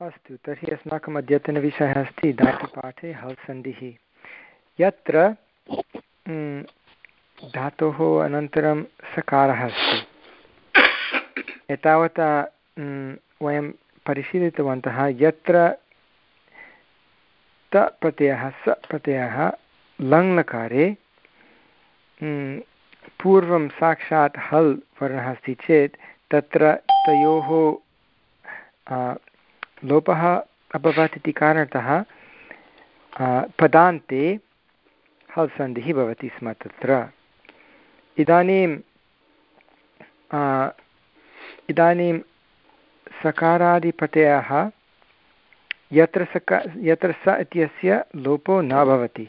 अस्तु, तर्हि अस्माकम् अद्यतनविषयः अस्ति धातुपाठे हल् सन्धिः यत्र धातोः अनन्तरं सकारः अस्ति। एतावता वयं परिशीलितवन्तः यत्र त प्रत्ययः, स प्रत्ययः लङ्लकारे पूर्वं साक्षात् हल् वर्णः अस्ति चेत् तत्र तयोः लोपः अभवत् इति कारणतः पदान्ते हल् सन्धिः भवति स्म तत्र। इदानीं इदानीं सकारादिप्रत्ययः यत्र सका, यत्र स इत्यस्य लोपो न भवति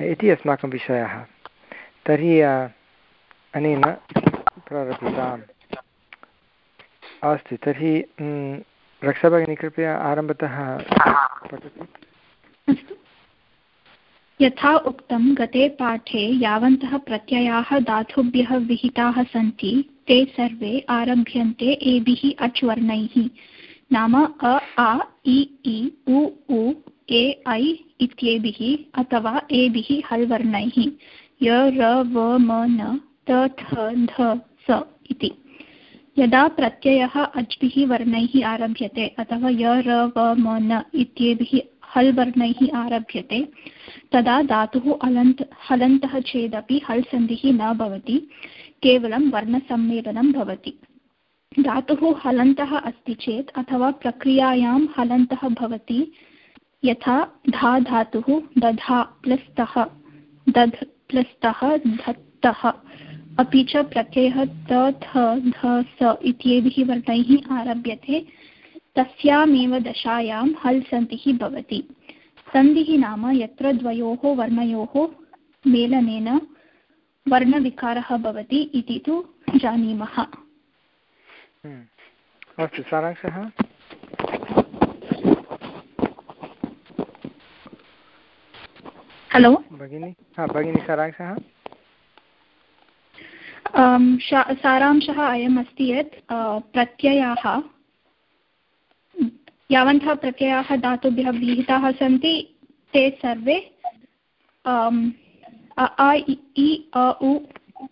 इति अस्माकं विषयः। तर्हि अनेन प्रारभ्यताम् अस्तु। तर्हि रक्षाभगिनी कृपया आरम्भतः पठतु। यथा उक्तं गते पाठे यावन्तः प्रत्ययाः धातुभ्यः विहिताः सन्ति ते सर्वे आरभ्यन्ते एभिः अच् वर्णैः नाम अ आ इ इ उ उ ए ऐ इत्येभिः अथवा एभिः हल् वर्णैः य र व म न त थ ध स इति। यदा प्रत्ययः अज्भिः वर्णैः आरभ्यते अथवा य, र, व, म, न इत्येभिः हल् वर्णैः आरभ्यते, तदा धातुः अलन्त्, हलन्तः चेदपि हल् सन्धिः न भवति, केवलं वर्णसम्मेलनं भवति। धातुः हलन्तः अस्ति चेत् अथवा प्रक्रियायां हलन्तः भवति, यथा धा धातुः दधा प्लस्तः, दध् प्लस्तः धत्तः। अपि च प्रत्ययः त थ ध स इत्येभिः वर्णैः आरभ्यते। तस्यामेव दशायां हल् सन्धिः भवति। सन्धिः नाम यत्र द्वयोः वर्णयोः मेलनेन वर्णविकारः भवति इति तु जानीमः। हम्म। अस्तु सारांशः। हलो? भगिनी हा भगिनी सारांशः। सारांशः अयम् अस्ति यत् प्रत्ययाः, यावन्तः प्रत्ययाः धातुभ्यः विहिताः सन्ति, ते सर्वे अ इ अ, उ,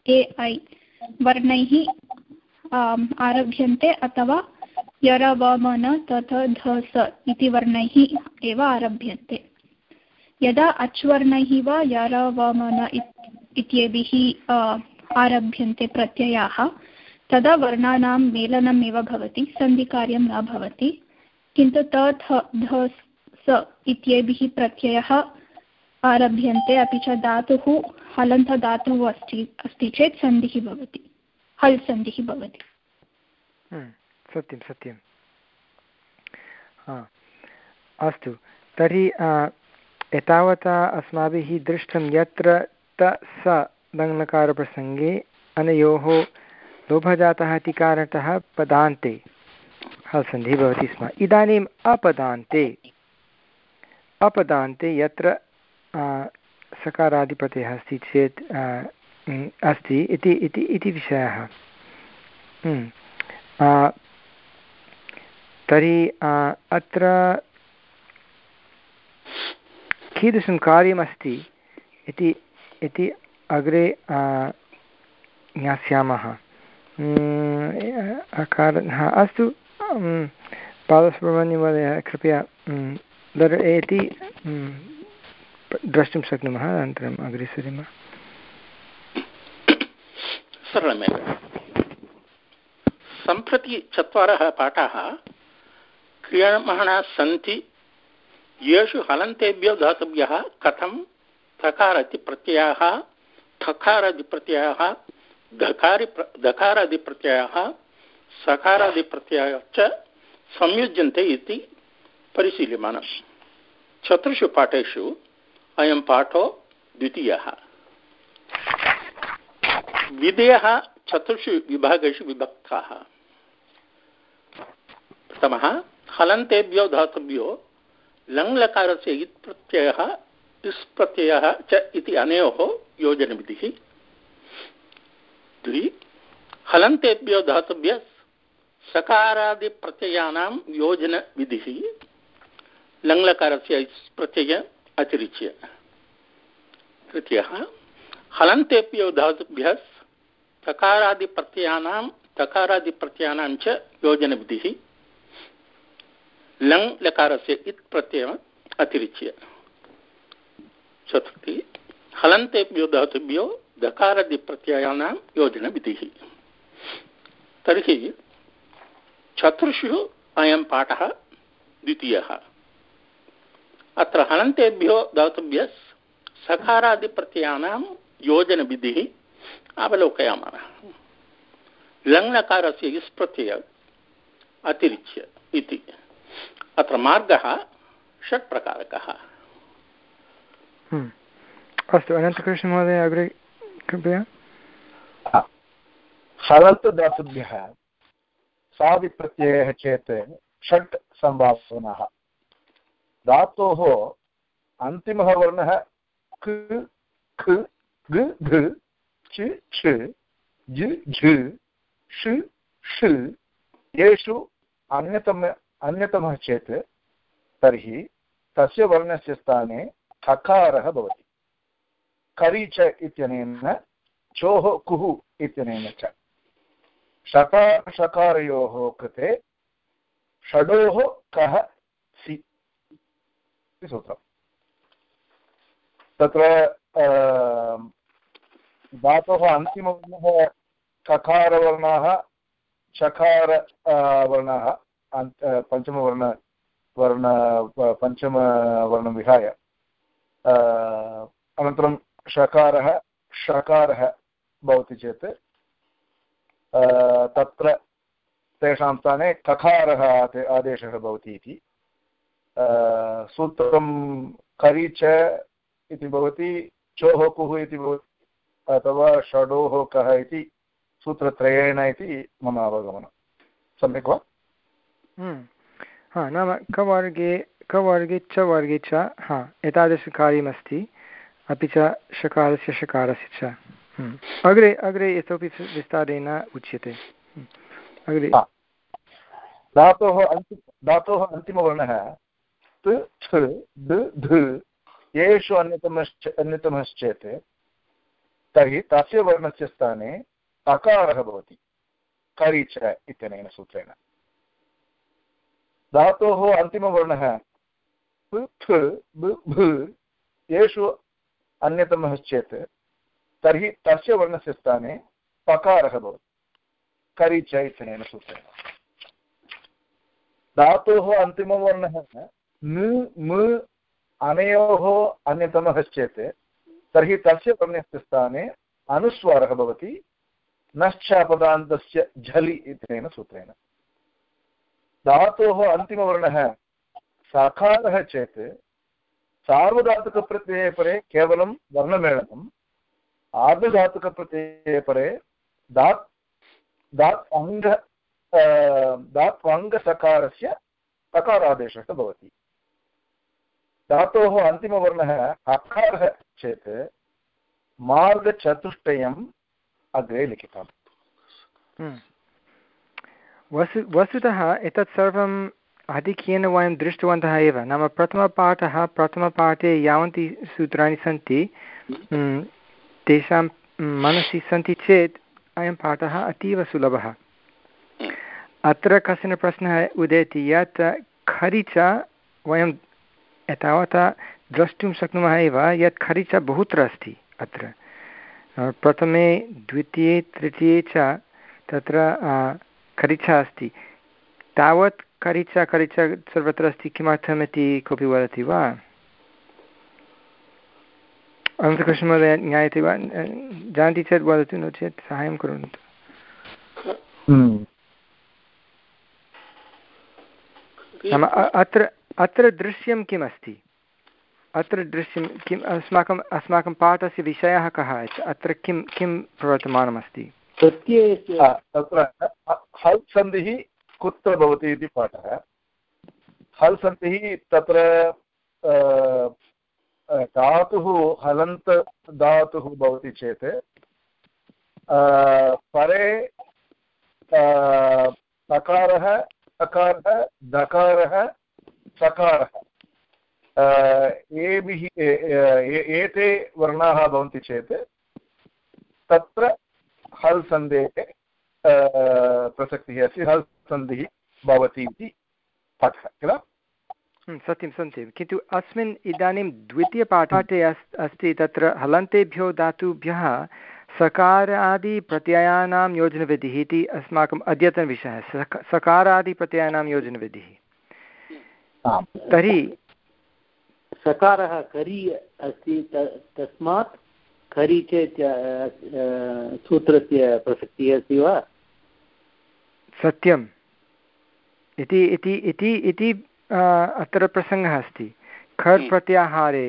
ए, ऐ वर्णैः आरभ्यन्ते अथवा यर व म न तथ ध स इति वर्णैः एव आरभ्यन्ते। यदा अच्वर्णैः वा यर व म न इत्येभिः आरभ्यन्ते प्रत्ययाः तदा वर्णानां मेलनम् एव भवति सन्धिकार्यं न भवति। किन्तु त थ ध स इत्येभिः प्रत्ययः आरभ्यन्ते अपि च धातुः हलन्तधातुः अस्ति अस्ति चेत् सन्धिः भवति हल् सन्धिः भवति। हम्म, सत्यं सत्यं। अस्तु तर्हि एतावता अस्माभिः दृष्टं यत्र त स लङ्लकारप्रसङ्गे अनयोः लोभजातः इति कारणतः पदान्ते हल्सन्धिः भवति स्म। इदानीम् अपदान्ते। अपदान्ते यत्र सकारादिपतयः अस्ति चेत् अस्ति इति इति इति विषयः। तर्हि अत्र कीदृशं कार्यमस्ति इति इति अग्रे ज्ञास्यामः। अकार अस्तु। बालसुब्रह्मण्यमहोदयः कृपया दर्शयति द्रष्टुं शक्नुमः अनन्तरम् अग्रे सरेम। सरलमेव। सम्प्रति चत्वारः पाठाः क्रियमाणाः सन्ति, येषु हलन्तेभ्यो दातव्यः कथं इति प्रत्ययाः ठकारादिप्रत्ययः धकारि धकारादिप्रत्ययः सकारादिप्रत्ययः च संयुज्यन्ते इति परिशील्यमानः। चतुर्षु पाठेषु अयं पाठो द्वितीयः। विधेयः चतुर्षु विभागेषु विभक्ताः। प्रथमः, हलन्तेभ्यो धातुभ्यो लङ्लकारस्य इत् प्रत्ययः इस् प्रत्ययः च इति अनयोः योजनविधिः। द्वि, हलन्तेभ्यो धातुभ्यः सकारादिप्रत्ययानां योजनविधिः। लङ्लकारस्य प्रत्यय अतिरिच्य। तृतीयः, हलन्तेभ्यो धातुभ्यः तकारादिप्रत्ययानां तकारादिप्रत्ययानां च योजनविधिः। लङ् लकारस्य इत् प्रत्ययम् अतिरिच्य। चतुर्थी, हलन्तेभ्यो धातुभ्यो दकारादिप्रत्ययानां योजनविधिः तर्हि चतुर्षु अयं पाठः द्वितीयः। अत्र हलन्तेभ्यो धातुभ्यः सकारादिप्रत्ययानां योजनविधिः अवलोकयामः। लङ्लकारस्य इस् अतिरिच्य इति। अत्र मार्गः षट्प्रकारकः। अस्तु, अनन्तकृष्णमहोदय, अग्रे कृपया। हलन्तदातुभ्यः साविप्रत्ययः चेत् षट् सम्भावनाः धातोः अन्तिमः वर्णः क, ख, ग, घ, च छ झ झ, ष ष। येषु अन्यतम, अन्यतमः चेत् तर्हि तस्य वर्णस्य स्थाने खकारः भवति। करि च इत्यनेन, चोः कुः इत्यनेन च। शकार शकारयोः कृते, षडोः कः सि। इति सूत्रम्। तत्र धातोः अन्तिमवर्णः ककारवर्णः, चकार वर्णः पञ्चमवर्ण वर्ण पञ्चमवर्णं विहाय। अनन्तरं षकारः षकारः भवति चेत् तत्र तेषां स्थाने ककारः आदेशः भवति इति। सूत्रं करि च इति भवति, चोः कुः इति भवति, अथवा षडोः कः इति सूत्रत्रयेण इति मम अवगमनं। सम्यक् वा? हम्म। नाम कवर्गे कवर्गे च वर्गे च हा, एतादृशकार्यमस्ति, अपि च शकारस्य शकारस्य च। हम्म। अग्रे अग्रे इतोपि विस्तारेण उच्यते। हम्म। अग्रे। धातोः अन्ति, धातोः अन्तिमवर्णः। येषु अन्यतमश्च, अन्यतमश्चेत्, तर्हि तस्य वर्णस्य स्थाने अकारः भवति। करि च इत्यनेन सूत्रेण। धातोः अन्तिमवर्णः येषु अन्यतमश्चेत् तर्हि तस्य वर्णस्य स्थाने पकारः भवति। करि च इत्यनेन सूत्रेण। धातोः अन्तिमवर्णः न अनयोः अन्यतमः तर्हि तस्य वर्णस्य स्थाने अनुस्वारः भवति। नश्चापदान्तस्य झलि इत्यनेन सूत्रेण। धातोः अन्तिमवर्णः साकारः चेत् सार्वधातुकप्रत्यये परे केवलं वर्णमेलनम् आर्धधातुकप्रत्यये परे दात् दात् अङ्ग दात्वङ्गसकारस्य तकारादेशः भवति धातोः अन्तिमवर्णः अकारः चेत् मार्गचतुष्टयम् अग्रे लिखितम् हम्म। वस्तुतः एतत् सर्वम् आधिक्येन वयं दृष्टवन्तः एव। नाम प्रथमपाठः, प्रथमपाठे यावन्ति सूत्राणि सन्ति। तेषां मनसि सन्ति चेत् अयं पाठः अतीव सुलभः। अत्र कश्चन प्रश्नः उदेति, यत् खरिच वयं एतावता द्रष्टुं शक्नुमः एव, यत् खरिच बहुत्र अस्ति अत्र। प्रथमे, द्वितीये, तृतीये च तत्र खरिचा अस्ति। तावत् खरिचा खरिचा सर्वत्र अस्ति किमर्थमिति कोऽपि वदति वा अनन्तकृष्णमहोदय ज्ञायते वा जानति चेत् वदतु नो चेत् साहाय्यं कुर्वन्तु हम्म। नाम अत्र अत्र दृश्यं किम् अस्ति अत्र दृश्यं किम् अस्माकम् अस्माकं पाठस्य विषयः कः अत्र किं किं प्रवर्तमानमस्ति तत्र हल् सन्धिः कुत्र भवति इति पाठः। हल् सन्धिः तत्र धातुः हलन्त धातुः भवति चेत् परे सकारः सकारः दकारः सकारः एभिः एते वर्णाः भवन्ति चेत्, तत्र हल् सन्धेः प्रसक्तिः अस्ति। हल् सन्धिः भवति इति पाठः किल? हम्म, सत्यं सत्यं। किन्तु अस्मिन् इदानीं द्वितीयपाठे अस् अस्ति तत्र हलन्तेभ्यो धातुभ्यः सकारादिप्रत्ययानां योजनविधिः इति अस्माकम् अद्यतनविषयः सक सकारादिप्रत्ययानां योजनविधिः। तर्हि सकारः करि अस्ति तस्मात् खरि चेत् सूत्रस्य प्रसक्तिः अस्ति वा? सत्यम्। इति इति इति इति अत्र प्रसङ्गः अस्ति। खर् हम्म। प्रत्याहारे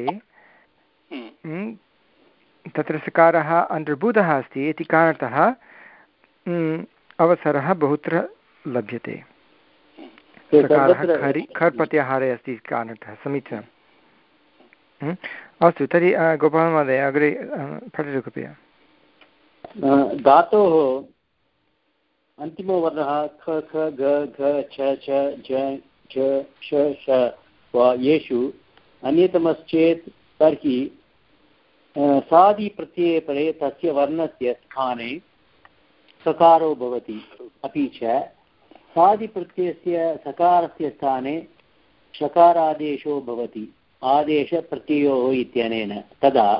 हम्म। हम्म, तत्र सकारः अन्तर्भूतः अस्ति। इति कारणतः अवसरः बहुत्र लभ्यते। सकारः खरि खर् प्रत्याहारे अस्ति इति कारणतः। समीचीनम् अस्तु तर्हि गोपालमहोदय अग्रे पठतु कृपया। धातोः अन्तिमवर्णः ख ख, ग, घ, छ छ झ झ, श श, वा, येषु अन्यतमश्चेत् तर्हि सादिप्रत्यये परे तस्य वर्णस्य स्थाने सकारो भवति अपि च सादिप्रत्ययस्य सकारस्य स्थाने शकारादेशो भवति, आदेशप्रत्ययोः इत्यनेन। तदा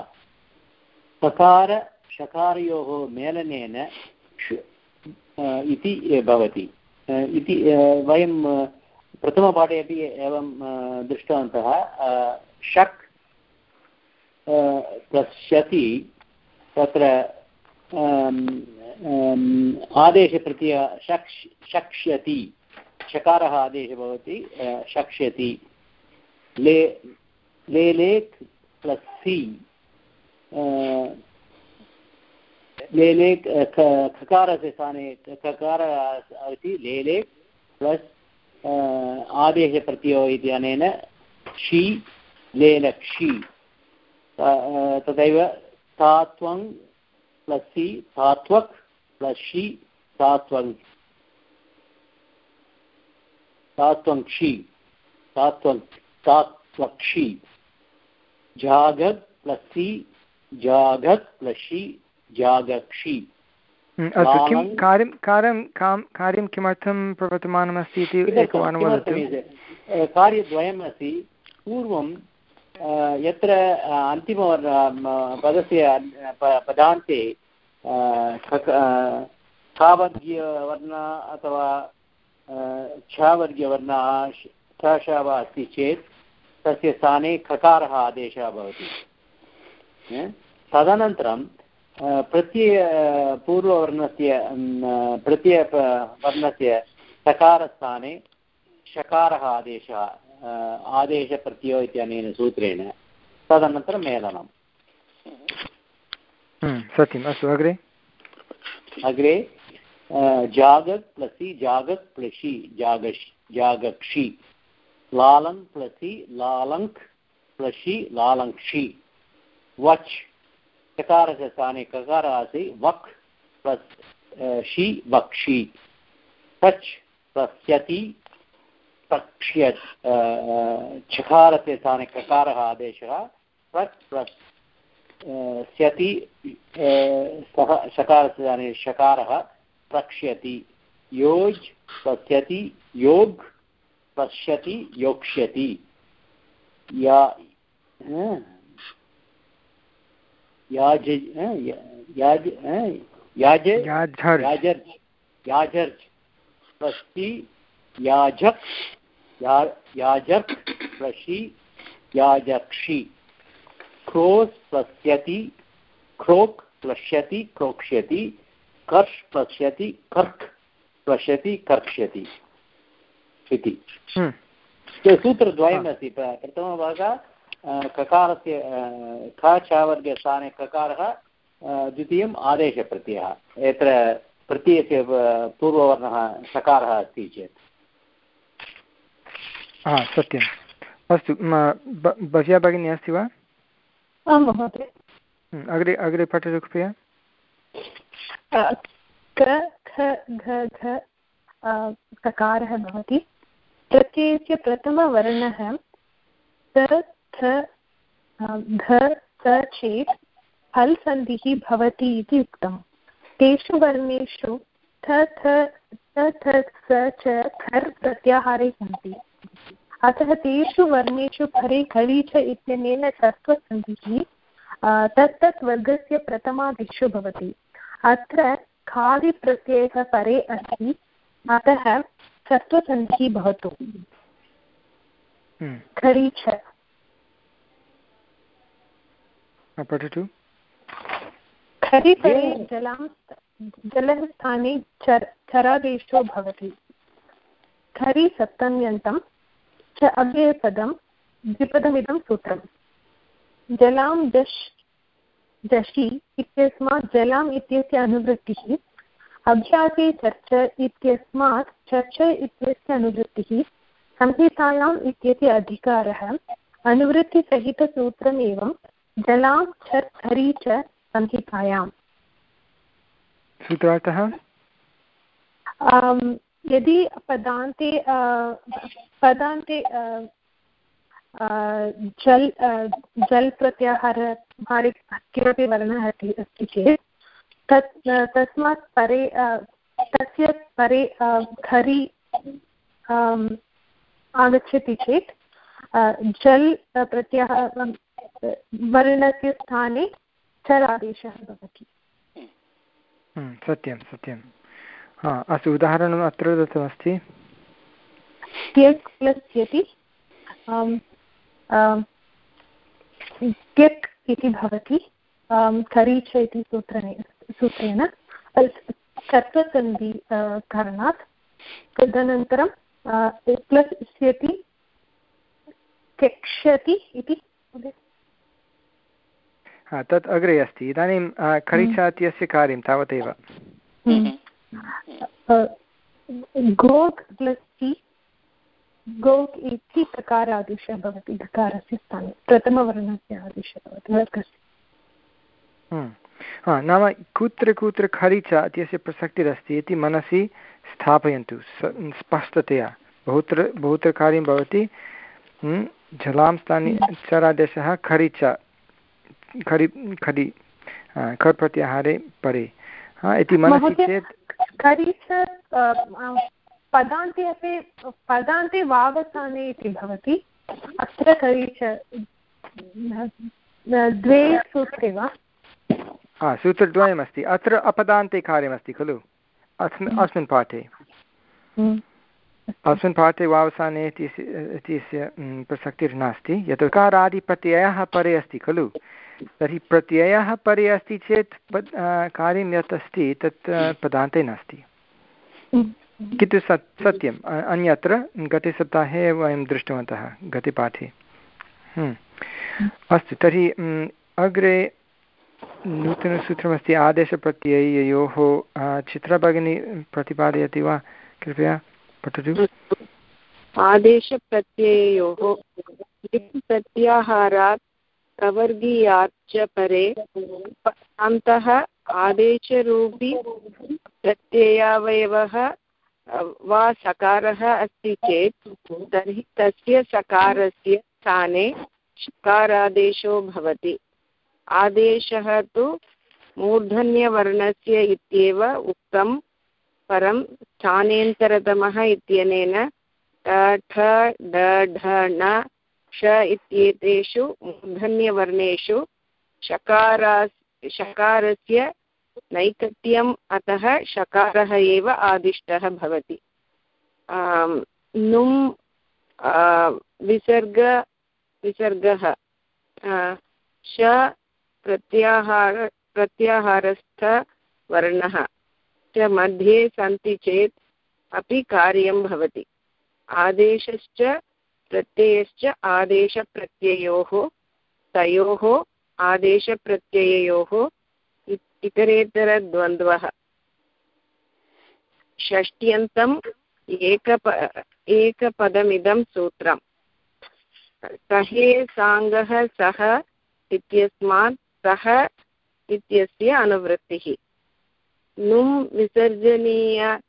सकार शकारयोः मेलनेन इति भवति। इति वयं प्रथमपाठे अपि एवं दृष्टवन्तः। शक् पश्यति, तत्र आदेशप्रत्यय शक् शक्ष्यति। शकारः आदेशः भवति शक्ष्यति। ले लेलेक् प्लस् सि। लेलेक् खकारस्य स्थाने खकार, इति लेलेक् प्लस् आदेशप्रत्ययो इति अनेन षि लेलक्षि तथैव तात्वं प्लस् सि तात्वक् प्लस् षि तात्वङ् तात्वङ्क्षि तात्वङ् तात्वक्षि जागत् प्लसि जागत् प्लसि जागक्षि। हम्म, अस्तु किं कार्यं कार्यं कां कार्यं किमर्थं प्रवर्तमानमस्ति इति एकवारं वदतु। कार्यद्वयम् अस्ति पूर्वं यत्र अन्तिम पदस्य पदान्ते खावर्गीयवर्ण अथवा छावर्गीयवर्णः श वा अस्ति चेत् तस्य स्थाने खकारः आदेशः भवति। तदनन्तरं प्रत्यय पूर्ववर्णस्य प्रत्ययवर्णस्य सकारस्थाने शकारः आदेशः आदेशप्रत्ययो इत्यनेन सूत्रेण तदनन्तरं हम्म, सत्यम् अस्तु अग्रे अग्रे जागत् प्लसि जागत् प्लसि जागश् जागक्षि लालन् प्लसि लालङ्क् प्लसि लालङ्क्षि वच् चकारस्य स्थाने ककारः आसीत् वक् षि वक्षि। टच् पश्यति पक्ष्य चकारस्य स्थाने ककारः आदेशः प्रक् स्यति सः शकारस्य स्थाने शकारः प्रक्ष्यति। योज् पश्यति योग् पश्यति योक्ष्यति। या याज याज याज याजर् याजर् पश्चि याजक् याजक् पशि याजक्षि। क्रोस् पश्यति क्रोक् प्लश्यति क्रोक्ष्यति कर्ष् कर्क् कर्क्ष्यति। इति। हम्म। सूत्रद्वयमस्ति प्रथमभागः ककारस्य ख छावर्गे स्थाने ककारः द्वितीयम् आदेशप्रत्ययः यत्र प्रत्ययस्य पूर्ववर्णः सकारः अस्ति चेत्। हा सत्यम्। अस्तु भव्या भगिनी अस्ति वा? आं महोदय। हम्म, अग्रे अग्रे पठतु कृपया। क ख घ घ सकारः भवति। प्रत्ययस्य प्रथमवर्णः ध ध चेत् हल् सन्धिः भवति इति उक्तं तेषु वर्णेषु थ थ थ स च खर् प्रत्याहारे सन्ति। अतः तेषु वर्णेषु खरे खरि च इत्यनेन सत्त्वसन्धिः तत्तत् वर्गस्य प्रथमादिषु भवति। अत्र खादिप्रत्ययः परे अस्ति अतः सत्त्वसन्धिः भवतु। हम्म। खरि च। पठतु खरिपरे जलां जलः स्थाने चर् चरादेशो भवति। खरि सप्तम्यन्तं च अव्ययपदं द्विपदमिदं सूत्रम्। जलां जश् जषि इत्यस्मात् जलाम् इत्यस्य अनुवृत्तिः अभ्यासे चर्च इत्यस्मात् चर्च इत्यस्य अनुवृत्तिः संहितायाम् इत्यस्य अधिकारः अनुवृत्तिसहितसूत्रम् एवं जलां छर् हरि च संहितायाम् सूत्रार्थः यदि पदान्ते पदान्ते जल् जल् प्रत्याहार किमपि वर्णः अस्ति अस्ति चेत् तत् तस्मात् परे तस्य परे खरि आगच्छति चेत् जल् प्रत्याहार वर्णस्य स्थाने चरादेशः भवति। हम्म, सत्यं सत्यं। हा अस्तु उदाहरणम् अत्र दत्तमस्ति। त्यक् प्लस् यति त्यक् इति भवति करीच इति सूत्रेण सूत्रेण। चत्वसन्धि कारणात् तदनन्तरं प्लस् इष्यति त्यक्ष्यति इति हा तत् अग्रे अस्ति। इदानीं खरीचा इत्यस्य कार्यं तावदेव। गोक् प्लस् टि गोक् इति प्रकारादेशः भवति घकारस्य स्थाने। प्रथमवर्णस्य आदेशः भवति वर्गस्य। हा नाम कुत्र कुत्र खरीचा इत्यस्य प्रसक्तिरस्ति इति मनसि स्थापयन्तु स्पष्टतया। बहुत्र बहुत्र कार्यं भवति। जलां स्थाने चरादेशः खरीचा। खरि खरि खर् प्रत्याहारे परे। इति मनसि चेत् पदान्ते अपि पदान्ते वावसाने इति भवति। अत्र खरि च द्वे सूत्रे वा? हा सूत्रद्वयमस्ति। अत्र अपदान्ते कार्यमस्ति खलु। अस्मिन् हम्म। अस्मिन् पाठे। हम्म। अस्मिन् पाठे वावसाने इत्यस्य प्रसक्तिर्नास्ति। यत् कारादिप्रत्ययः परे अस्ति खलु। तर्हि प्रत्ययः परे अस्ति चेत् पद् कार्यं यत् अस्ति तत् पदान्ते नास्ति। किन्तु सत्, सत्यम्। अन्यत्र गते सप्ताहे वयं दृष्टवन्तः गते पाठे अस्तु, तर्हि अग्रे नूतनसूत्रमस्ति, आदेशप्रत्यययोः चित्रभगिनी प्रतिपादयति वा? कृपया पठतु। आदेशप्रत्यययोः, प्रत्याहारात् प्रवर्गीयाच्च परे अन्तः आदेशरूपी प्रत्ययावयवः वा सकारः अस्ति चेत् तर्हि तस्य सकारस्य स्थाने शकारादेशो भवति। आदेशः तु मूर्धन्यवर्णस्य इत्येव उक्तं, परं स्थानेन्तरतमः इत्यनेन ठ, ड, ढ ण श इत्येतेषु मूर्धन्यवर्णेषु शकारा शकारस्य नैकट्यम् अतः शकारः एव आदिष्टः भवति। नुम् विसर्ग, विसर्गः श प्रत्याहार, प्रत्याहारस्थवर्णः च मध्ये सन्ति चेत् अपि कार्यं भवति। आदेशश्च प्रत्ययश्च आदेशप्रत्ययोः, तयोः आदेशप्रत्यययोः इतरेतरद्वन्द्वः। षष्ट्यन्तम् एकप एकपदमिदं सूत्रम्। सहे साङ्गः सः इत्यस्मात् सः इत्यस्य अनुवृत्तिः। नुम् विसर्जनीय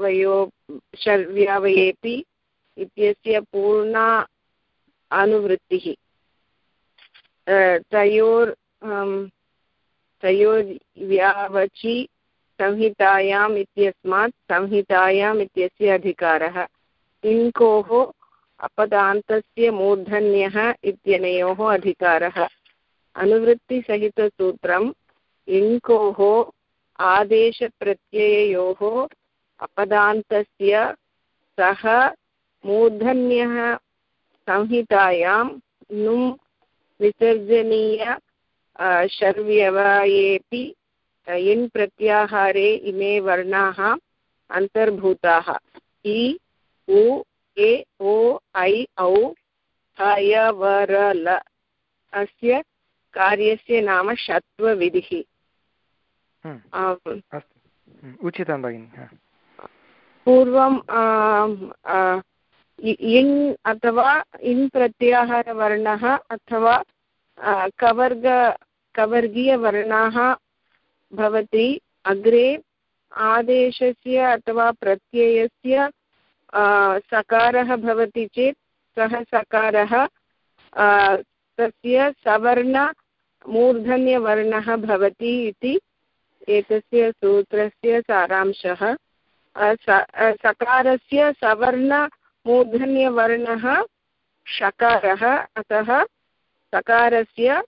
विसर्जनीयशर्व्यावयो शर्व्यावयेपि इत्यस्य पूर्णा अनुवृत्तिः। तयोर् तयोर्व्यावचि संहितायाम् इत्यस्मात् संहितायाम् इत्यस्य अधिकारः। इङ्कोः अपदान्तस्य मूर्धन्यः इत्यनयोः अधिकारः। अनुवृत्तिसहितसूत्रम् इङ्कोः आदेशप्रत्यययोः अपदान्तस्य सः मूर्धन्यः संहितायां नुम् विसर्जनीय शर्व्यवायेऽपि इन् प्रत्याहारे इमे वर्णाः अन्तर्भूताः। इ उ ए ओ ऐ औ हय वर ल अस्य कार्यस्य नाम षत्वविधिः। हम्म। हम्म, उचितं भगिनि पूर्वं इन् अथवा इन् प्रत्याहारवर्णः अथवा कवर्ग, कवर्गीयवर्णाः भवति, अग्रे आदेशस्य अथवा प्रत्ययस्य सकारः भवति चेत् सः सकारः तस्य सवर्णमूर्धन्यवर्णः भवति इति एतस्य सूत्रस्य सारांशः। सकारस्य सवर्णमूर्धन्यवर्णः षकारः, अतः सकारस्य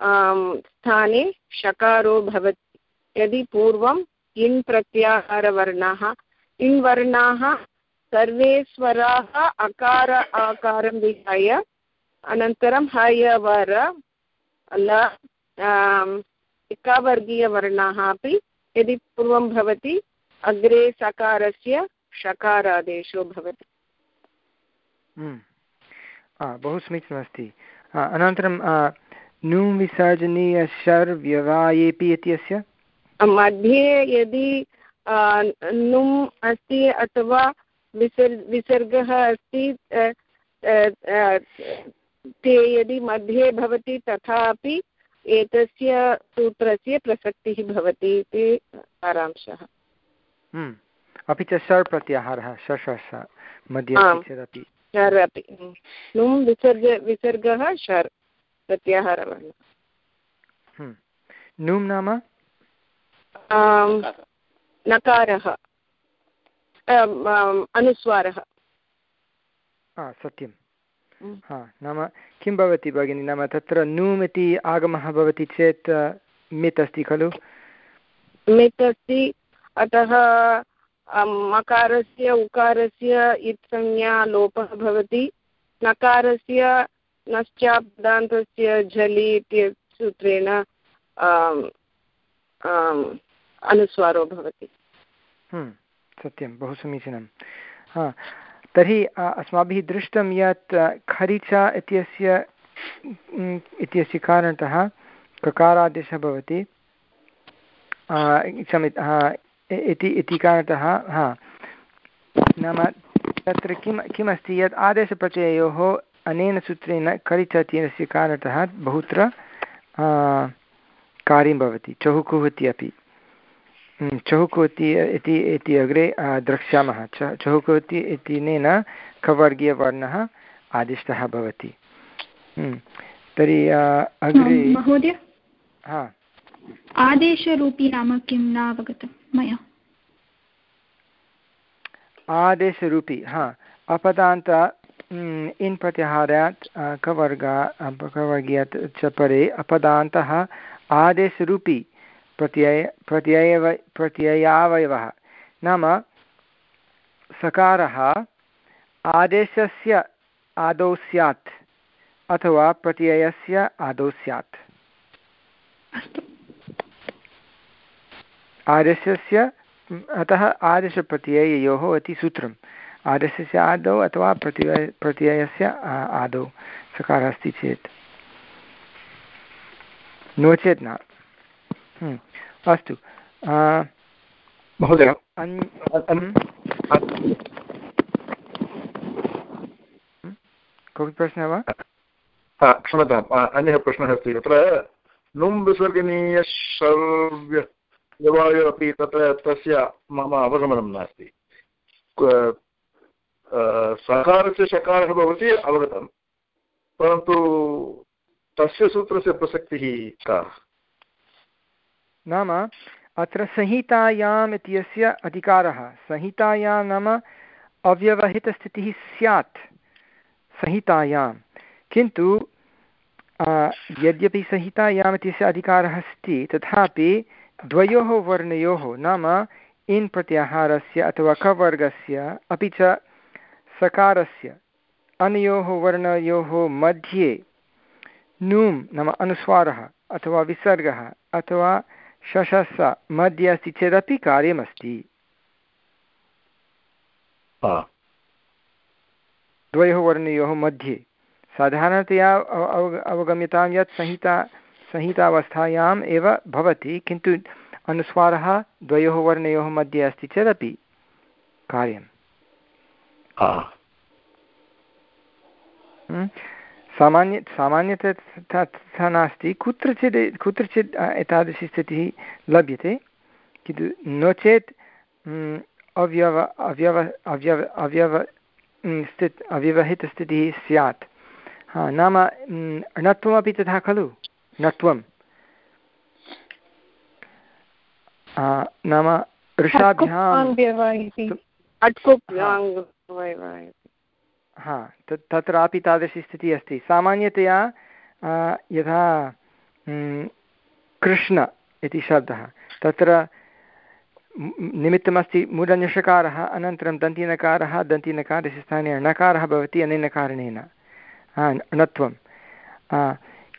स्थाने षकारो भवति। यदि पूर्वम् इन् प्रत्याहारवर्णाः, इन् वर्णाः सर्वे स्वराः अकार, आकारं विहाय, अनन्तरं हयवर, ल एकावर्गीयवर्णाः अपि यदि पूर्वं भवति अग्रे सकारस्य षकारादेशो भवति हम्म। बहु समीचीनमस्ति अनन्तरं नु विसर्जनीय शर् व्यवायेपि इत्यस्य मध्ये यदि नुम् अस्ति अथवा विसर् विसर्गः अस्ति ते यदि मध्ये भवति तथापि एतस्य सूत्रस्य प्रसक्तिः भवति इति सारांशः। अपि च सर् प्रत्याहारः शश मध्ये चेदपि शर् अपि नुम् विसर्ग विसर्गः शर् प्रत्याहारवर्णः हम्म। नुं नाम? नकारः। अनुस्वारः। सत्यं हा नाम किं भवति भगिनि? नाम तत्र नुम् इति आगमः भवति चेत् मित् अस्ति खलु? मित् अस्ति अतः मकारस्य उकारस्य इत्संज्ञा लोपः भवति। नकारस्य नश्चापदान्तस्य झलि इत्यसूत्रेण अनुस्वारो भवति। हम्म, सत्यं बहु समीचीनं हा तर्हि अस्माभिः दृष्टं यत् खरिच इत्यस्य इत्यस्य कारणतः ककारादेशः भवति। क्षम्य इति इति कारणतः हा। नाम तत्र किं किमस्ति यत् आदेशप्रत्ययोः अनेन सूत्रेण खरिच इत्यस्य कारणतः बहुत्र कार्यं भवति। चहुकुः इत्यपि चहुकुति इति इति अग्रे द्रक्ष्यामः। च चहुकुति इत्यनेन खवर्गीयवर्णः आदिष्टः भवति। तर्हि अग्रे महोदय? हा। आदेशरूपी नाम किं न मया आदेशरूपी हा अपदान्त इन् प्रत्याहारात् कवर्ग कवर्गीयात् च परे अपदान्तः आदेशरूपी प्रत्यय प्रत्ययव प्रत्ययावयवः नाम सकारः आदेशस्य आदौ स्यात् अथवा प्रत्ययस्य आदौ स्यात् आदेशस्य अतः आदेशप्रत्यययोः इति सूत्रम्। आदेशस्य आदौ अथवा प्रत्यय प्रत्ययस्य आदौ सकारः अस्ति चेत्। नो चेत् न। हम्म, अस्तु। महोदय। कोऽपि प्रश्नः वा? क्षम्यताम्। अन्यः प्रश्नः अस्ति। तत्र नुम् विसर्जनीयशर्व्य यवायो अपि तत्र तस्य मम अवगमनं नास्ति। सकारस्य शकारः भवति अवगतं परन्तु तस्य सूत्रस्य प्रसक्तिः का? नाम, अत्र संहितायाम् इत्यस्य अधिकारः। संहितायां नाम अव्यवहितस्थितिः स्यात् संहितायां किन्तु यद्यपि संहितायाम् इत्यस्य अधिकारः अस्ति, तथापि द्वयोः वर्णयोः नाम इन् प्रत्याहारस्य अथवा कवर्गस्य अपि च सकारस्य। अनयोः वर्णयोः मध्ये नूं नाम अनुस्वारः अथवा विसर्गः अथवा शशस मध्ये अस्ति चेदपि कार्यमस्ति। द्वयोः वर्णयोः मध्ये। साधारणतया अव अवगम्यतां यत् संहिता संहितावस्थायाम् एव भवति किन्तु अनुस्वारः द्वयोः वर्णयोः मध्ये अस्ति चेदपि कार्यम्। सामान्य सामान्यतः तथा नास्ति। कुत्रचित् कुत्रचित् एतादृशी स्थितिः लभ्यते किन्तु नो चेत् अव्यव अव्यव अव्यव अव्यव स्थित् अव्यवहितस्थितिः स्यात्। हा नाम णत्वमपि तथा खलु? णत्वं नाम ऋषाभ्यां हा तत् तत्रापि तादृशी स्थितिः अस्ति। सामान्यतया यथा कृष्ण इति शब्दः तत्र निमित्तमस्ति मूढन्यषकारः अनन्तरं दन्तिनकारः दन्तिनकारस्य स्थाने णकारः भवति अनेन कारणेन। णत्वं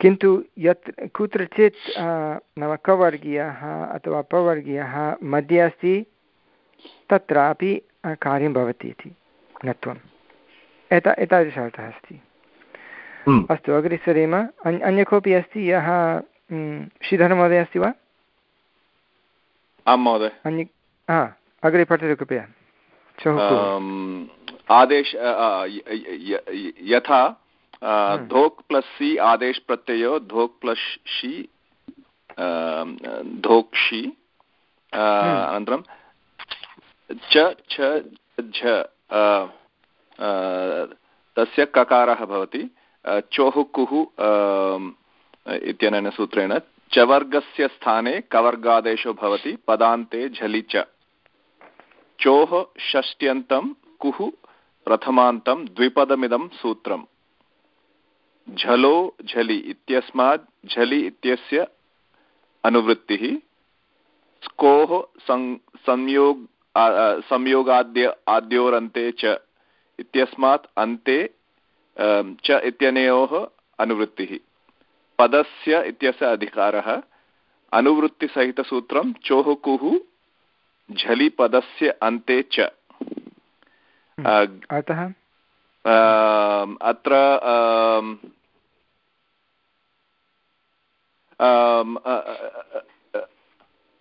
किन्तु यत् कुत्रचित् नाम कवर्गीयः अथवा पवर्गीयः मध्ये अस्ति तत्रापि कार्यं भवति इति णत्वम् एता एतादृशः अर्थः अस्ति। हम्म। अस्तु अग्रे सरेम। अन्य कोऽपि अस्ति? यः श्रीधरमहोदय अस्ति वा? आं महोदय। अन्य हा अग्रे पठतु कृपया। आदेश यथा। धोक् प्लस् सि आदेश प्रत्ययो धोक् प्लस् शि धोक्षि हम्म। अनन्तरं च छ झ तस्य ककारः भवति चोः कुः इत्यनेन सूत्रेण चवर्गस्य स्थाने कवर्गादेशो भवति पदान्ते झलि च। चोः षष्ट्यन्तं कुः प्रथमान्तं द्विपदमिदं सूत्रम्। झलो झलि इत्यस्मात् झलि इत्यस्य अनुवृत्तिः स्कोः संयोग संयोगाद्य आद्योरन्ते च इत्यस्मात् अन्ते च इत्यनयोः अनुवृत्तिः। पदस्य इत्यस्य अधिकारः अनुवृत्तिसहितसूत्रं चोः कुः झलिपदस्य अन्ते च। अतः अत्र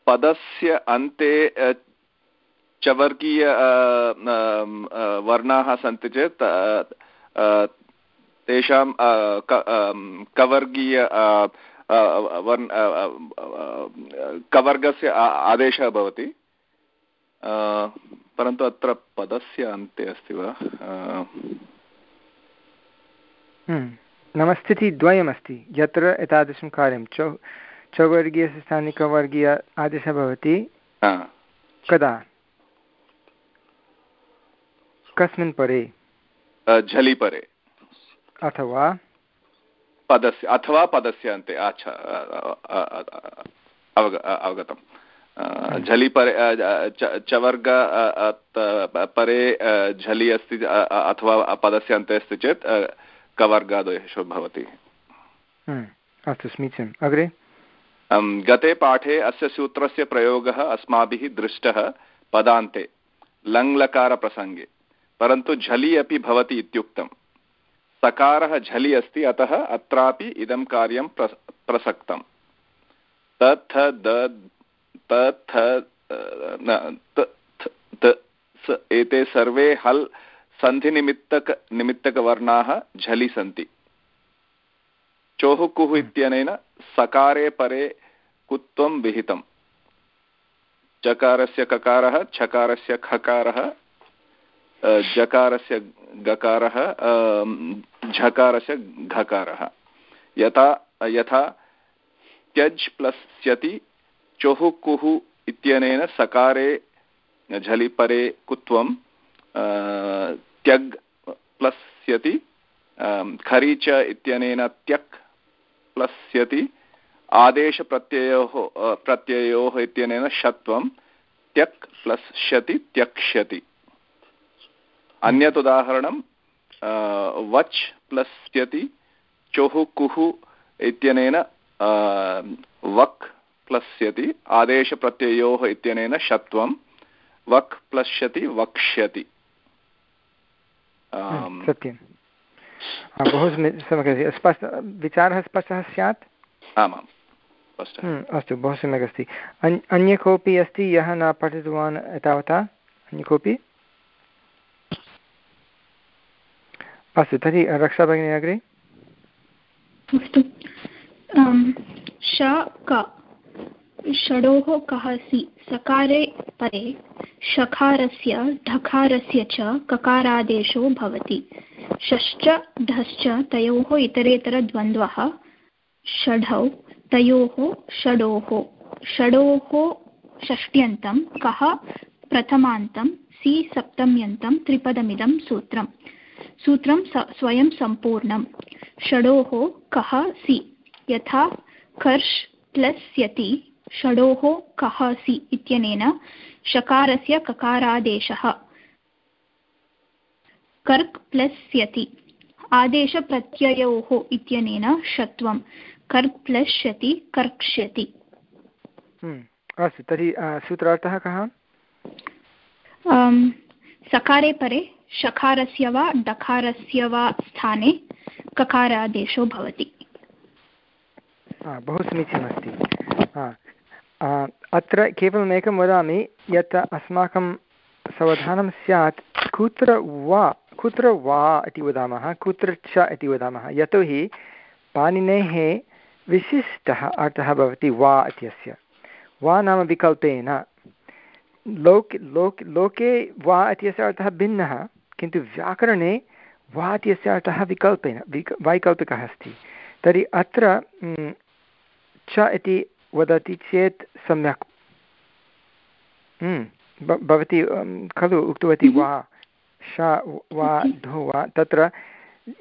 पदस्य अन्ते चवर्गीय वर्णाः सन्ति चेत् तेषां कवर्गीय कवर्गस्य आदेशः भवति. परन्तु अत्र पदस्य अन्ते अस्ति वा? नाम स्थितिद्वयमस्ति यत्र एतादृशं कार्यं। चौ चौवर्गीयस्य स्थाने कवर्गीय आदेशः भवति। कदा? कस्मिन् परे? झलि परे। अथवा? पदस्य अथवा पदस्य अन्ते। अच्छा अवग अवगतं झलि परे चवर्ग परे झलि अस्ति अथवा पदस्य अन्ते अस्ति चेत् कवर्गादेशो भवति। हम्म, अस्तु समीचीनम्। अग्रे? गते पाठे अस्य सूत्रस्य प्रयोगः अस्माभिः दृष्टः पदान्ते लङ्लकारप्रसङ्गे। परन्तु झलि अपि भवति इत्युक्तं सकारः झलि अस्ति अतः अत्रापि इदं कार्यं प्र प्रसक्तं तथ तथ एते सर्वे हल् सन्धिनिमित्तक निमित्तकवर्णाः झलि सन्ति चोः कुः इत्यनेन सकारे परे कुत्वं विहितम्। चकारस्य ककारः छकारस्य खकारः जकारस्य गकारः झकारस्य घकारः। यथा यथा त्यज् प्लस् स्यति चोः कुः इत्यनेन सकारे झलिपरे कुत्वं त्यग् प्लस्यति खरी च इत्यनेन त्यक् प्लस्यति, आदेशप्रत्ययोः प्रत्ययोः इत्यनेन षत्वं त्यक् प्लस्ष्यति त्यक्ष्यति। अन्यत् उदाहरणं वच् प्लस्यति, चोः कुः इत्यनेन वक् प्लस्यति, आदेशप्रत्ययोः इत्यनेन षत्वं वक् प्लस्यति, वक्ष्यति। सत्यं। बहु सम्यक् अस्ति स्पष्ट विचारः स्पष्टः स्यात्? आमाम् अस्तु बहु सम्यक् अस्ति अन्य कोऽपि अस्ति? यः न पठितवान् एतावता? अन्य कोऽपि? अस्तु तर्हि रक्षा भगिनी अग्रे। अस्तु। श क? षडोः कः सि सकारे परे, शकारस्य, ढकारस्य च ककारादेशो भवति। षश्च, ढश्च, तयोः इतरेतरद्वन्द्वः षढौ, तयोः षडोः। षडोः षष्ट्यन्तं, कः प्रथमान्तं, सि सप्तम्यन्तं, त्रिपदमिदं सूत्रम्। सूत्रं स्वयं सम्पूर्णं षडोः कः सि? यथा कर्ष् प्लस्यति षडोः कः सि इत्यनेन शकारस्य ककारादेशः। कर्क् प्लस्यति आदेशप्रत्ययोः इत्यनेन षत्वं। कर्क् प्लस् प्लश्यति कर्क्ष्यति हम्म, अस्तु तर्हि सूत्रार्थः कः? सकारे परे शकारस्य वा डकारस्य वा स्थाने ककारादेशो भवति। बहु समीचीनमस्ति। अत्र केवलमेकं वदामि, यत् अस्माकं सावधानं स्यात्, कुत्र वा कुत्र वा इति वदामः, कुत्र च इति वदामः, यतोहि पाणिनेः विशिष्टः अर्थः भवति वा इत्यस्य। वा नाम विकल्पेन। लोके लोके लोके वा इत्यस्य अर्थः भिन्नः, किन्तु व्याकरणे वा इत्यस्य अर्थः विकल्पेन, विक, वैकल्पिकः अस्ति। तर्हि अत्र च इति वदति चेत् सम्यक्। भवती खलु उक्तवती वा श वा धो वा तत्र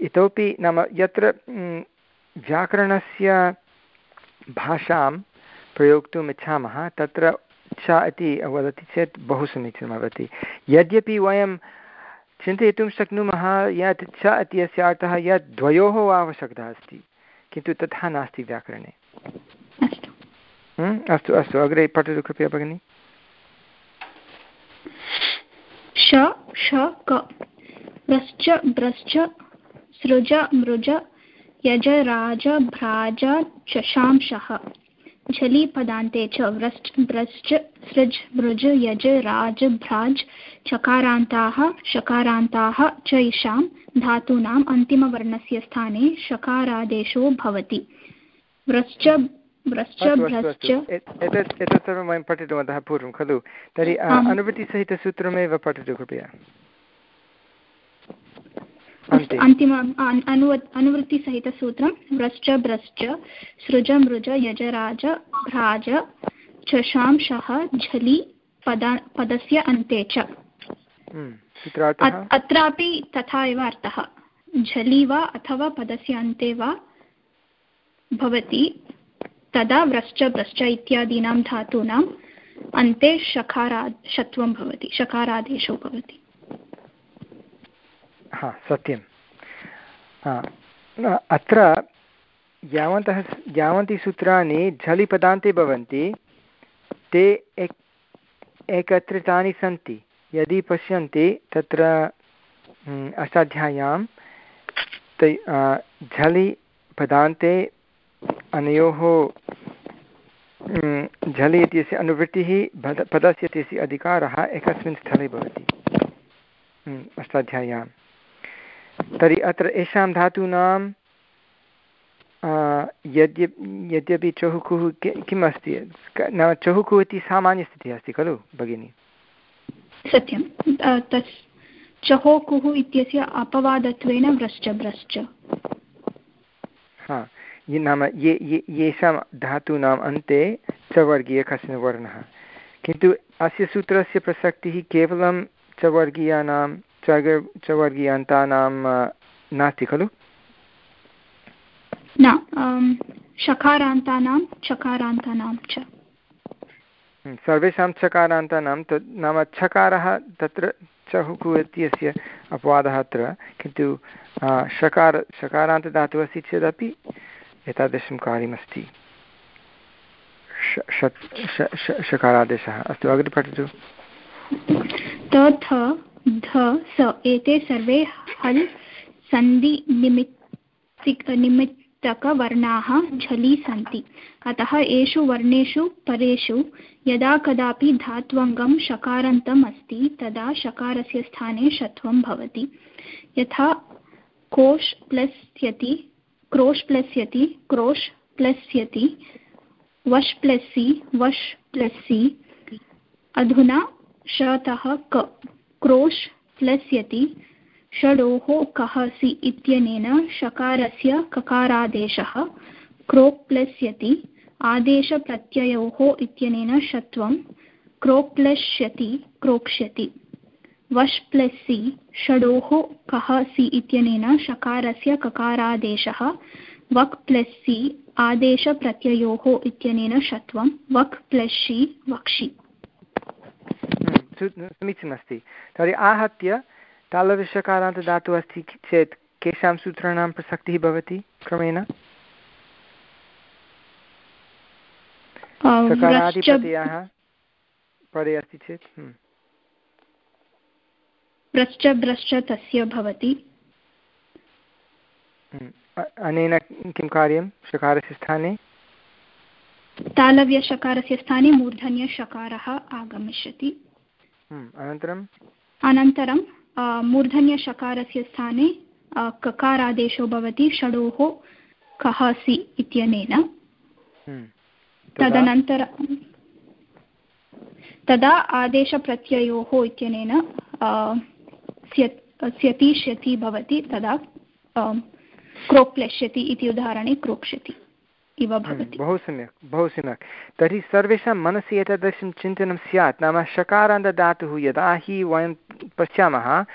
इतोपि नाम यत्र व्याकरणस्य भाषां प्रयोक्तुम् इच्छामः तत्र च इति वदति चेत् बहु समीचीनं भवति। यद्यपि वयं चिन्तयितुं शक्नुमः यत् च इत्यस्य अर्थः यत् द्वयोः आवश्यकता अस्ति किन्तु तथा नास्ति व्याकरणे। अस्तु। अस्तु अस्तु। अग्रे पठतु कृपया भगिनि। व्रश्च भ्रश्च सृज, मृज, यज, राज, भ्राज चशांशः झलि पदान्ते च। व्रश्च भ्रश्च सृज्, मृज, यज, राज, भ्राज, चकारान्ताः, शकारान्ताः च इषां धातूनाम् अन्तिमवर्णस्य स्थाने शकारादेशो भवति। व्रश्च भ्रश्च एतत् एतत् सर्वं वयं पठितवन्तः पूर्वं खलु? तर्हि अनुवृत्तिसहितसूत्रमेव पठतु कृपया। अन्तिम अनुवृत्तिसहितसूत्रं व्रश्च भ्रश्च सृज मृज यजराज भ्राज चशांशः झलि पदा पदस्य अन्ते च। हम्म, अत्रापि तथा एव अर्थः। झलि वा अथवा पदस्य अन्ते वा भवति। तदा व्रश्च भ्रश्च इत्यादीनां धातूनाम् अन्ते शकारा शत्वं भवति, शकारादेशो भवति। हा, सत्यं। अत्र यावन्तः यावन्ति सूत्राणि झलिपदान्ते भवन्ति, ते एक, एकत्रितानि सन्ति। यदि पश्यन्ति, तत्र अष्टाध्याय्यां तै झलि पदान्ते अनयोः झलि इत्यस्य अनुवृत्तिः पदस्य इत्यस्य अधिकारः एकस्मिन् स्थले भवति। अष्टाध्याय्यां तर्हि अत्र येषां धातूनां यद्यप् यद्यपि चहुकुः किम् अस्ति नाम चहुकुः इति सामान्यस्थितिः अस्ति खलु भगिनि? सत्यं। तत् चहोकुः इत्यस्य अपवादत्वेन व्रश्च भ्रश्च हा। नाम ये ये येषां धातूनाम् अन्ते च वर्गीय कश्चन वर्णः किन्तु अस्य सूत्रस्य प्रसक्तिः केवलं चवर्गीयानां च चवर्गीयान्तानां नास्ति खलु? न शकारान्तानां चकारान्तानां च। सर्वेषां चकारान्तानां तत् नाम छकारः तत्र चहुकु इत्यस्य अपवादः अत्र। किन्तु शकार शकारान्तदातुः अस्ति चेदपि एतादृशं कार्यमस्ति। शकारादेशः। अस्तु, अग्रे पठतु। स, एते सर्वे हल् सन्धिनिमित्तिक् निमित् तकवर्णाः झलि सन्ति। अतः एषु वर्णेषु परेषु यदा कदापि धात्वङ्गं शकारान्तम् अस्ति तदा शकारस्य स्थाने षत्वं भवति। यथा कोश् प्लस्यति क्रोश् प्लस्यति क्रोश् प्लस्यति, वश् प्लस्सि वश् प्लस्सि अधुना शतः क। क्रोश् प्लस्यति षडोः कः सि इत्यनेन शकारस्य ककारादेशः। क्रोप्लस्यति आदेशप्रत्ययोः इत्यनेन षत्वं। क्रोप्लश्यति क्रोक्ष्यति। वश् प्लस्सि षडोः कः सि इत्यनेन शकारस्य ककारादेशः वक् प्लस्सि आदेशप्रत्ययोः इत्यनेन षत्वं वक् प्लश्शि वक्षि समीचीनमस्ति। तर्हि आहत्य तालविषकारान्तदातुः अस्ति चेत् केषां सूत्राणां प्रसक्तिः भवति क्रमेण? सकारादिप्रत्ययः परे अस्ति चेत् भ्रश्च भ्रश्च तस्य भवति। अनेन किं कार्यं? शकारस्य स्थाने? तालव्यशकारस्य स्थाने मूर्धन्यशकारः आगमिष्यति। अनन्तरम् अनन्तरं? मूर्धन्यशकारस्य स्थाने ककारादेशो भवति षडोः कः सि इत्यनेन। हम्म। तदनन्तर तदा आदेशप्रत्ययोः इत्यनेन स्यति श्यति भवति तदा क्रोक्लेष्यति इति उदाहरणे क्रोक्ष्यति। इव हम्म, भवति। बहु सम्यक् बहु सम्यक्। तर्हि सर्वेषां मनसि एतादृशं चिन्तनं स्यात्। नाम शकारान्तदातुः यदा हि वयं पश्यामः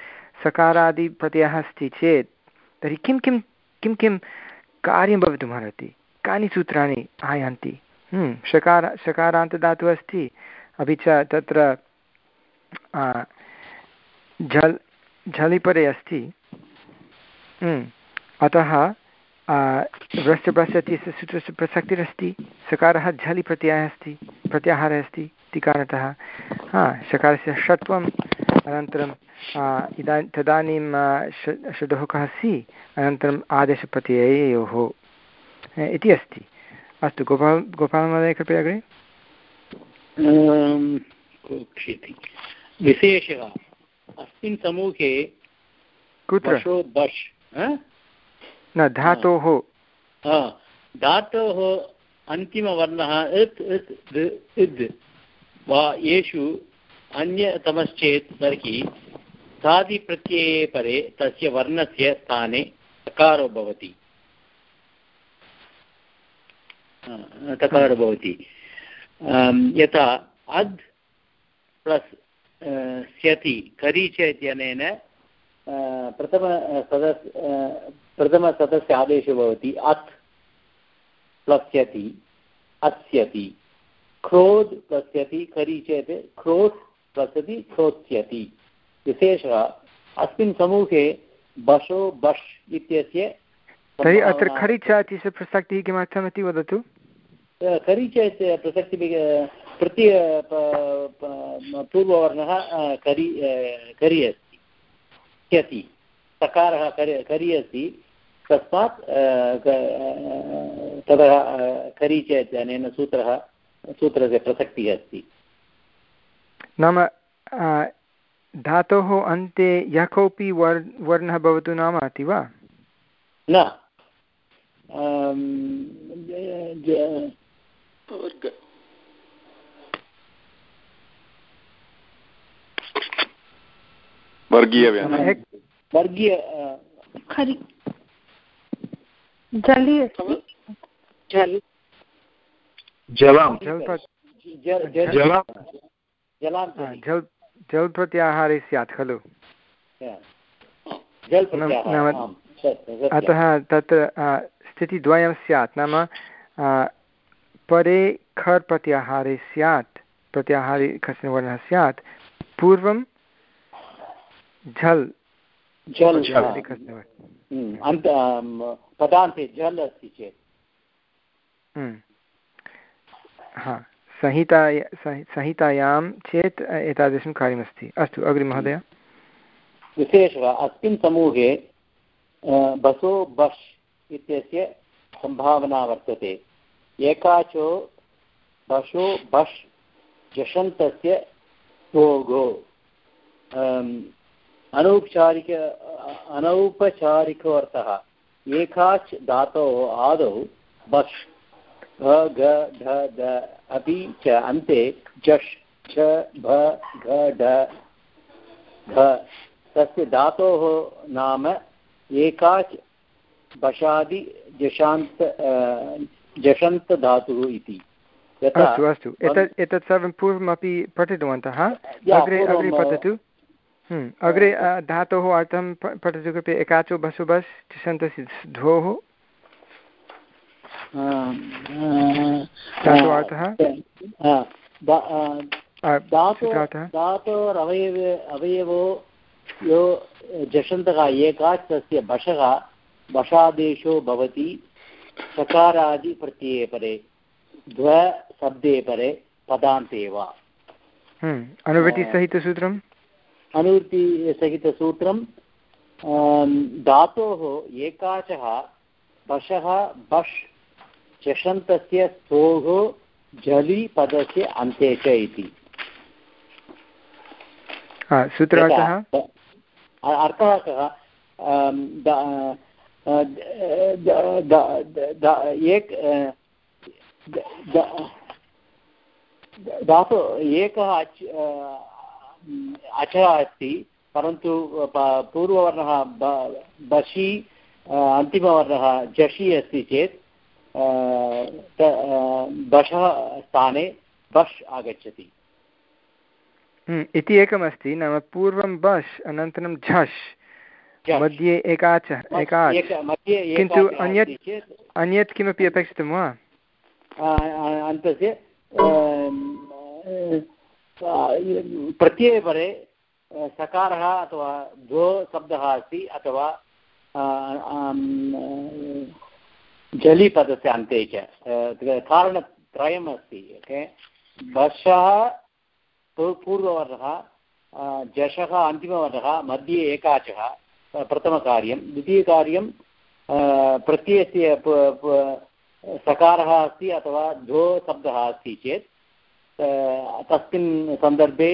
सकारादिप्रत्ययः अस्ति चेत् तर्हि किं किं किं किं कार्यं भवितुमर्हति कानि सूत्राणि आयान्ति? हम्म, शकार शकारान्तदातुः अस्ति अपि च तत्र झल् झलिपरे अस्ति। हम्म, अतः रस्य प्रस्य इत्यस्य सूत्रस्य प्रसक्तिरस्ति सकारः झलि प्रत्ययः अस्ति प्रत्याहारः अस्ति इति कारणतः हा शकारस्य षट्वम् अनन्तरं इदानीं तदानीं षडः कः अस्ति अनन्तरम् आदेशप्रत्यययोः इति अस्ति। अस्तु गोपाल गोपालमहोदय कृपया अग्रे। विशेषः। अस्मिन् समूहे कुत्र? बश् न धातोः। धातोः अन्तिमवर्णः इत् इत् इद् वा येषु अन्यतमश्चेत् तर्हि सादिप्रत्यये परे तस्य वर्णस्य स्थाने तकारो भवति। तकारो भवति। यथा अद् प्लस् स्यति करीच इत्यनेन प्रथम सदस् प्रथमसदस्य आदेशो भवति अत् प्लस्यति अस्यति क्रोध् प्लस्यति करि चेत् क्रोस् प्लस्यति क्रोत्स्यति विशेषः अस्मिन् समूहे बशो बश् इत्यस्य तर्हि अत्र खरिच इत्यस्य प्रसक्तिः किमर्थमिति वदतु। करिच इत्यस्य प्रसक्तिः प्रति पूर्ववर्णः करि करि अस्ति स्यति सकारः करि करि अस्ति तस्मात् ततः करी चेत् अनेन सूत्रः सूत्रस्य प्रसक्तिः अस्ति। नाम धातोः अन्ते यः कोऽपि वर् वर्णः भवतु नाम अस्ति वा? न। वर्गीयव्यञ्जनं वर्गीय खरि। जलि जल। प्रत्याहारे स्यात् खलु अतः तत्र स्थितिद्वयं स्यात्। नाम परे खर् प्रत्याहारे स्यात् प्रत्याहारे कश्चन वर्णः स्यात् पूर्वं झल् जल् पदान्ते जल् अस्ति चेत्। हा संहिता संहितायां चेत् एतादृशं कार्यमस्ति। अस्तु अग्रे महोदय। विशेषः अस्मिन् समूहे बसो बश् इत्यस्य सम्भावना वर्तते। एकाचो बशो बश् जषन्तस्य भोगो। अनौपचारिक अनौपचारिकोऽर्थः एकाच् धातोः आदौ बश्, भ, ग, ढ, द, अपि च अन्ते जश्, छ, भ, घ ढ ध तस्य धातोः नाम एकाच् बशादि जशान्त जषन्तधातुः इति। अस्तु अस्तु। एतत् एतत् सर्वं पूर्वमपि पठितवन्तः। अग्रे अग्रे पठतु। हम्म, अग्रे धातोः अर्थं पठतु कृपया एकाचो बसु बस् तिषन्तस्य द्वोः धातोरवयव अवयवो यो जषन्तः एकाच् तस्य बशः बशादेशो भवति। सकारादिप्रत्यये परे द्वशब्दे परे पदान्ते वा हम्म, अनुवृत्तिसहितसूत्रम्? अनुवृत्तिसहितसूत्रं धातोः एकाचः बशः बश् चषन्तस्य स्तोः जलि पदस्य अन्ते च इति। सूत्रार्थः अर्थः कः? एक धातु एकः अचः अस्ति परन्तु पूर्ववर्णः बशि अन्तिमवर्णः जषि अस्ति चेत् बशः स्थाने बश् आगच्छति। हम्म, इति एकमस्ति नाम पूर्वं बश् अनन्तरं झष् मध्ये एकाच एकाच् किन्तु अन्यत् अन्यत् किमपि अपेक्षितं वा? अन्तस्य प्रत्ययपरे सकारः अथवा द्वो शब्दः अस्ति अथवा जलिपदस्य अन्ते च। कारणत्रयम् अस्ति ओके? वर्षः पूर्ववर्णः जशः अन्तिमवर्णः मध्ये एकाचः। प्रथमकार्यं। द्वितीयकार्यं प्रत्ययस्य सकारः अस्ति अथवा द्वो शब्दः अस्ति चेत् तस्मिन् सन्दर्भे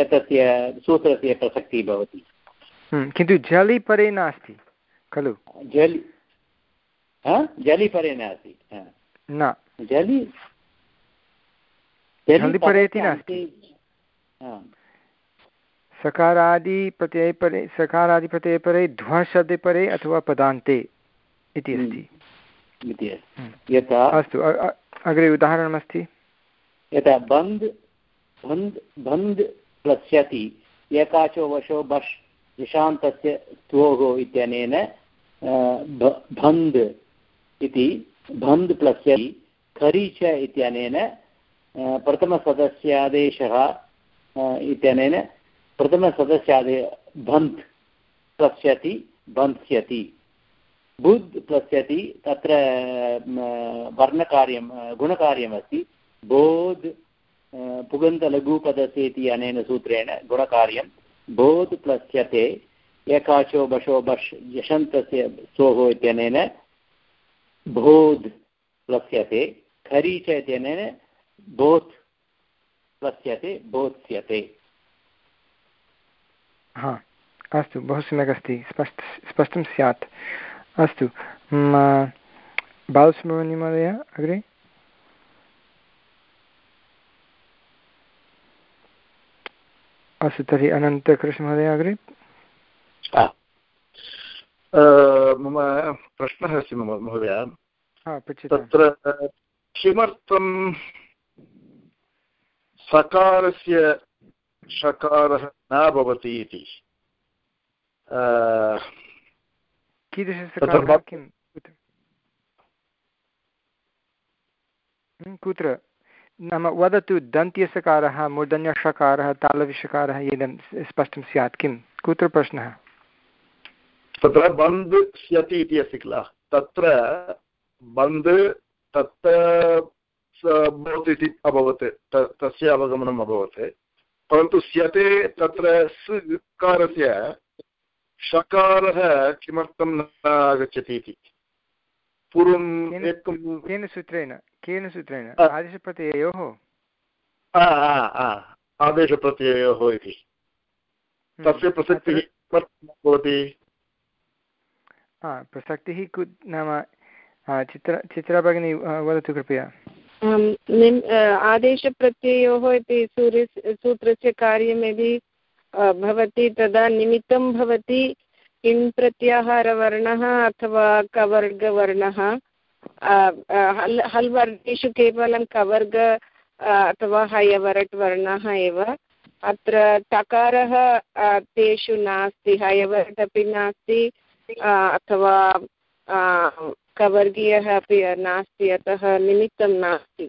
एतस्य सूत्रस्य प्रसक्तिः भवति। हम्म, किन्तु जलि परे नास्ति खलु? जलि जलि परे नास्ति न। जलि जलि परे इति नास्ति। सकारादिप्रत्यये परे सकारादिप्रत्यये परे ध्वशब्दे परे अथवा पदान्ते इति अस्ति। हम्म। यथा अस्तु अग्रे उदाहरणमस्ति। यथा बन्द् बन्द् बन्द् प्लस्यति एकाचो वशो बश् निशान्तस्य त्वोः इत्यनेन बन्द् इति बन्द् प्लस्यति खरि च इत्यनेन प्रथमसदस्यादेशः इत्यनेन प्रथमसदस्यादे बन्त् प्लस्यति बन्त्स्यति बुद् प्लस्यति तत्र वर्णकार्यं गुणकार्यमस्ति। बोध् पुगन्तलघुपदस्य इति अनेन सूत्रेण गुणकार्यं बोध् प्लस्यते एकाचो बशो बश् यशन्तस्य सोः इत्यनेन बोध् प्लस्यते खरी च इत्यनेन बोध् प्लस्यते बोध्स्यते हा अस्तु बहु सम्यक् अस्ति स्पष्ट स्पष्टं स्यात्। अस्तु बालसुब्रह्मण्यमहोदय अग्रे? अस्तु तर्हि अनन्तकृष्णमहोदय अग्रे? मम प्रश्नः अस्ति मम महोदय। तत्र किमर्थं सकारस्य षकारः न भवति इति। कुत्र? नाम वदतु दन्त्यसकारः मूर्धन्यषकारः तालविषकारः इदं स्पष्टं स्यात् किं? कुत्र प्रश्नः? तत्र बन्द् स्यति इति अस्ति किल? तत्र बन्द् तत्र भवतु इति अभवत् तस्य अवगमनम् अभवत्। परन्तु स्यते तत्र सकारस्य षकारः किमर्थं न आगच्छति इति। पूर्वम् एकं केन सूत्रेण? केन सूत्रेण? आदेशप्रत्ययोः? आदेशप्रत्ययोः इति। हम्म, तस्य प्रसक्तिः भवति? प्रसक्तिः कु नाम चित्र चित्रा भगिनी वदतु कृपया। आदेशप्रत्ययोः इति सूर्य सूत्रस्य कार्यं यदि भवति तदा निमित्तं भवति किं प्रत्याहारवर्णः अथवा कवर्गवर्णः? हल् हल् वर्गेषु केवलं कवर्ग अथवा हयवरट् वर्णः एव। अत्र टकारः तेषु नास्ति, हयवरट् अपि नास्ति अथवा कवर्गीयः अपि नास्ति अतः निमित्तं नास्ति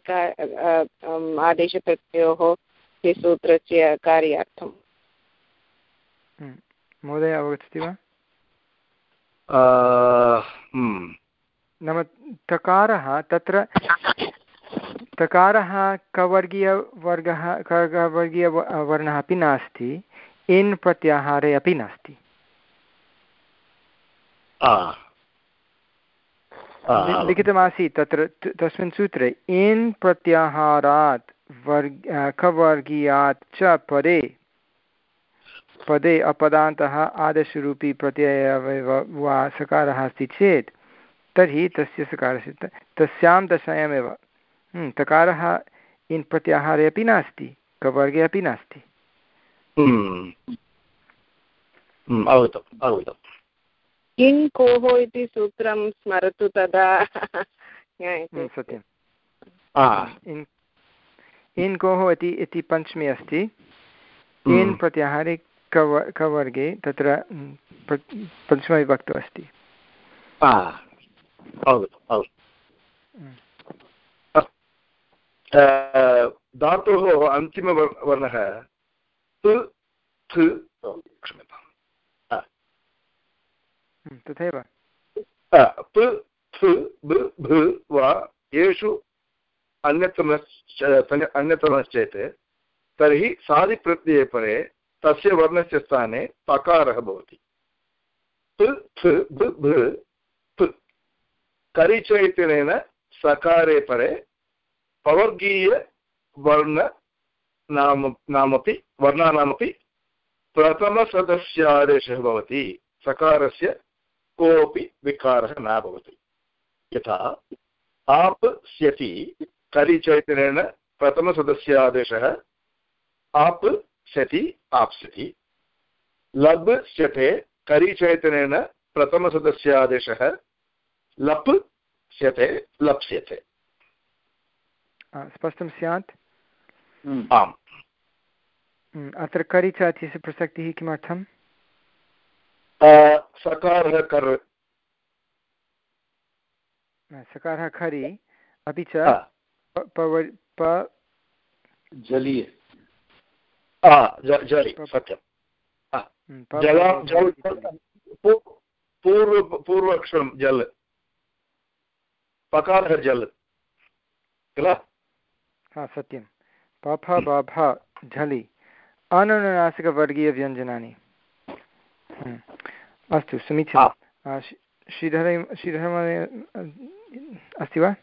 आदेशप्रत्ययोः सूत्रस्य कार्यार्थम्। हम्म, महोदय अवगच्छति वा? हम्म। नाम तकारः तत्र तकारः कवर्गीयवर्गः कवर्गीयवर्णः अपि नास्ति इन् प्रत्याहारे अपि नास्ति। लिखितमासीत् तत्र तस्मिन् सूत्रे इन् प्रत्याहारात् वर्ग कवर्गीयात् च पदे पदे अपदान्तः आदर्शरूपी प्रत्ययः वा सकारः अस्ति चेत् तर्हि तस्य सकारस्य तस्यां दशायामेव तकारः इन् प्रत्याहारे अपि नास्ति कवर्गे अपि नास्ति अवगतम् अवगतम् किं कोः इति सूत्रं स्मरतु तदा। सत्यम्। इन् कोः इति इति पञ्चमी अस्ति। इन् प्रत्याहारे कव कवर्गे तत्र पञ्चमविभक्तौ अस्ति। धातोः अन्तिमवर्णः क्षम्यताम्। तथैव। वा, येषु अन्यतमश्च अन्यतमश्चेत्, तर्हि सादिप्रत्यये परे तस्य वर्णस्य स्थाने पकारः भवति। इत्यनेन सकारे परे पवर्गीयवर्ण नाम, नामपि, वर्णानामपि प्रथमसदस्यादेशः भवति। सकारस्य कोऽपि विकारः न भवति। यथा आप् स्यति करिचैतन्येन प्रथमसदस्यादेशः आप् स्यति आप्स्यति। लब् स्यते करिचैतन्येन प्रथमसदस्यादेशः लप् स्यते लप्स्यते स्पष्टं स्यात्? आम्। अत्र करिच इत्यस्य प्रसक्तिः किमर्थम्? सकारः कर्। सकारः खरि। अपि च जलीय। जलि सत्यं जल पूर्व पूर्वक्षरं जल्। पकारः जल्। किल? हा सत्यं पफ बभ झलि अनुनासिकवर्गीयव्यञ्जनानि अस्तु समीचीनं। श्रीधर श्रीधरमहोदय अस्ति वा?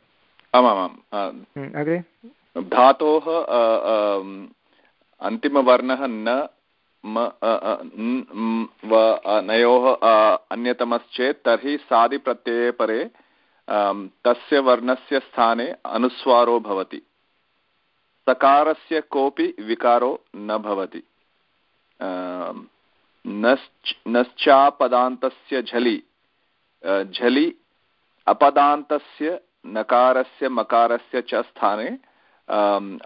आमामाम् अग्रे। धातोः अन्तिमवर्णः न नयोः अन्यतमश्चेत् तर्हि सादिप्रत्यये परे तस्य वर्णस्य स्थाने अनुस्वारो भवति। सकारस्य कोऽपि विकारो न भवति। नश्च, नश्चापदान्तस्य झलि झलि, अपदान्तस्य, नकारस्य, मकारस्य च स्थाने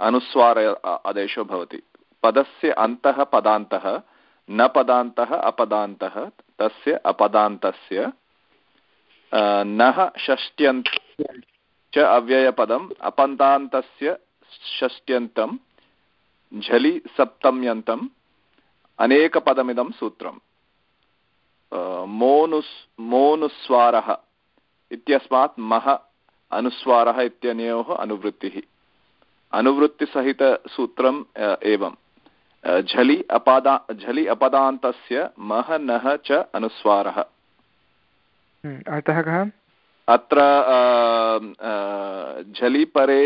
अनुस्वार आदेशो भवति। पदस्य अन्तः पदान्तः, न पदान्तः, अपदान्तः, तस्य अपदान्तस्य नः षष्ट्यन्त, च अव्ययपदम्, अपन्तान्तस्य षष्ट्यन्तं, झलि सप्तम्यन्तम् अनेकपदमिदं सूत्रम्। मोनुस् मोनुस्वारः इत्यस्मात् मह अनुस्वारः इत्यनयोः अनुवृत्तिः। अनुवृत्तिसहितसूत्रम् एवं झलि अपादा झलि अपदान्तस्य मह नः च अनुस्वारः। हम्म, अर्थः कः? अत्र झलि परे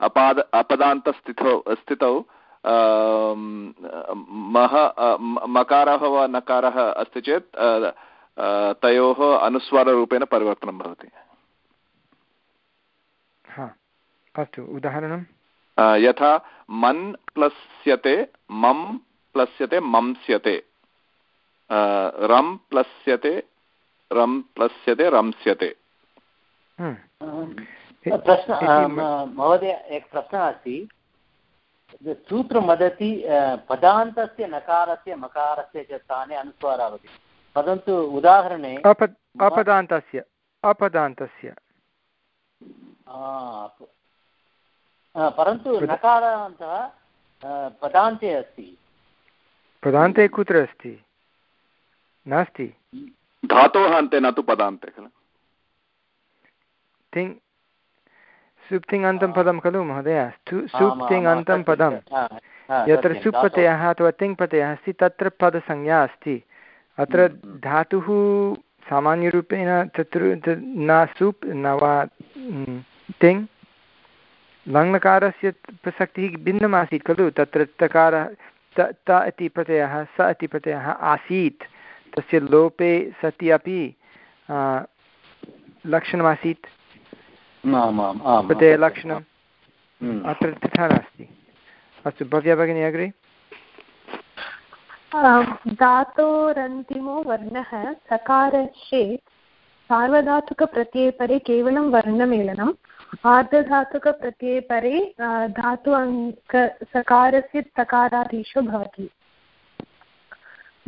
अपाद अपदान्तस्थितौ स्थितौ मह मकारः वा नकारः अस्ति चेत् तयोः अनुस्वाररूपेण परिवर्तनं भवति। अस्तु उदाहरणं। यथा मन् प्लस्यते मम् प्लस्यते मंस्यते। रम् प्लस्यते रम् प्लस्यते रंस्यते। प्रश्न महोदय एकः प्रश्नः अस्ति। सूत्रं वदति पदान्तस्य नकारस्य मकारस्य च स्थाने अनुस्वारः भवति परन्तु उदाहरणे अपदान्तस्य अपदान्तस्य। परन्तु नकारान्तः पदान्ते अस्ति। पदान्ते कुत्र अस्ति? नास्ति। धातोः अन्ते न तु पदान्ते खलु? तिङ् सुप्तिङ् पदं खलु महोदय? सुप्तिङ् अन्तं पदं। यत्र सुप्रत्ययः अथवा तिङ्प्रत्ययः अस्ति तत्र पदसंज्ञा अस्ति। अत्र धातुः सामान्यरूपेण तत्र न सुप् न वा तिङ्। लङ्लकारस्य प्रसक्तिः भिन्नमासीत् खलु। तत्र तकारः त त इति प्रत्ययः स इति प्रत्ययः आसीत्। तस्य लोपे सति अपि लक्षणमासीत्। प्रत्ययलक्षणम् हम्म। अत्र तथा नास्ति। अस्तु भव्या भगिनी अग्रे। धातोरन्तिमो वर्णः सकारश्चेत् सार्वधातुकप्रत्यये परे केवलं वर्णमेलनम्। आर्धधातुकप्रत्यये परे धातु अङ्क सकारस्य तकाराधीशो भवति।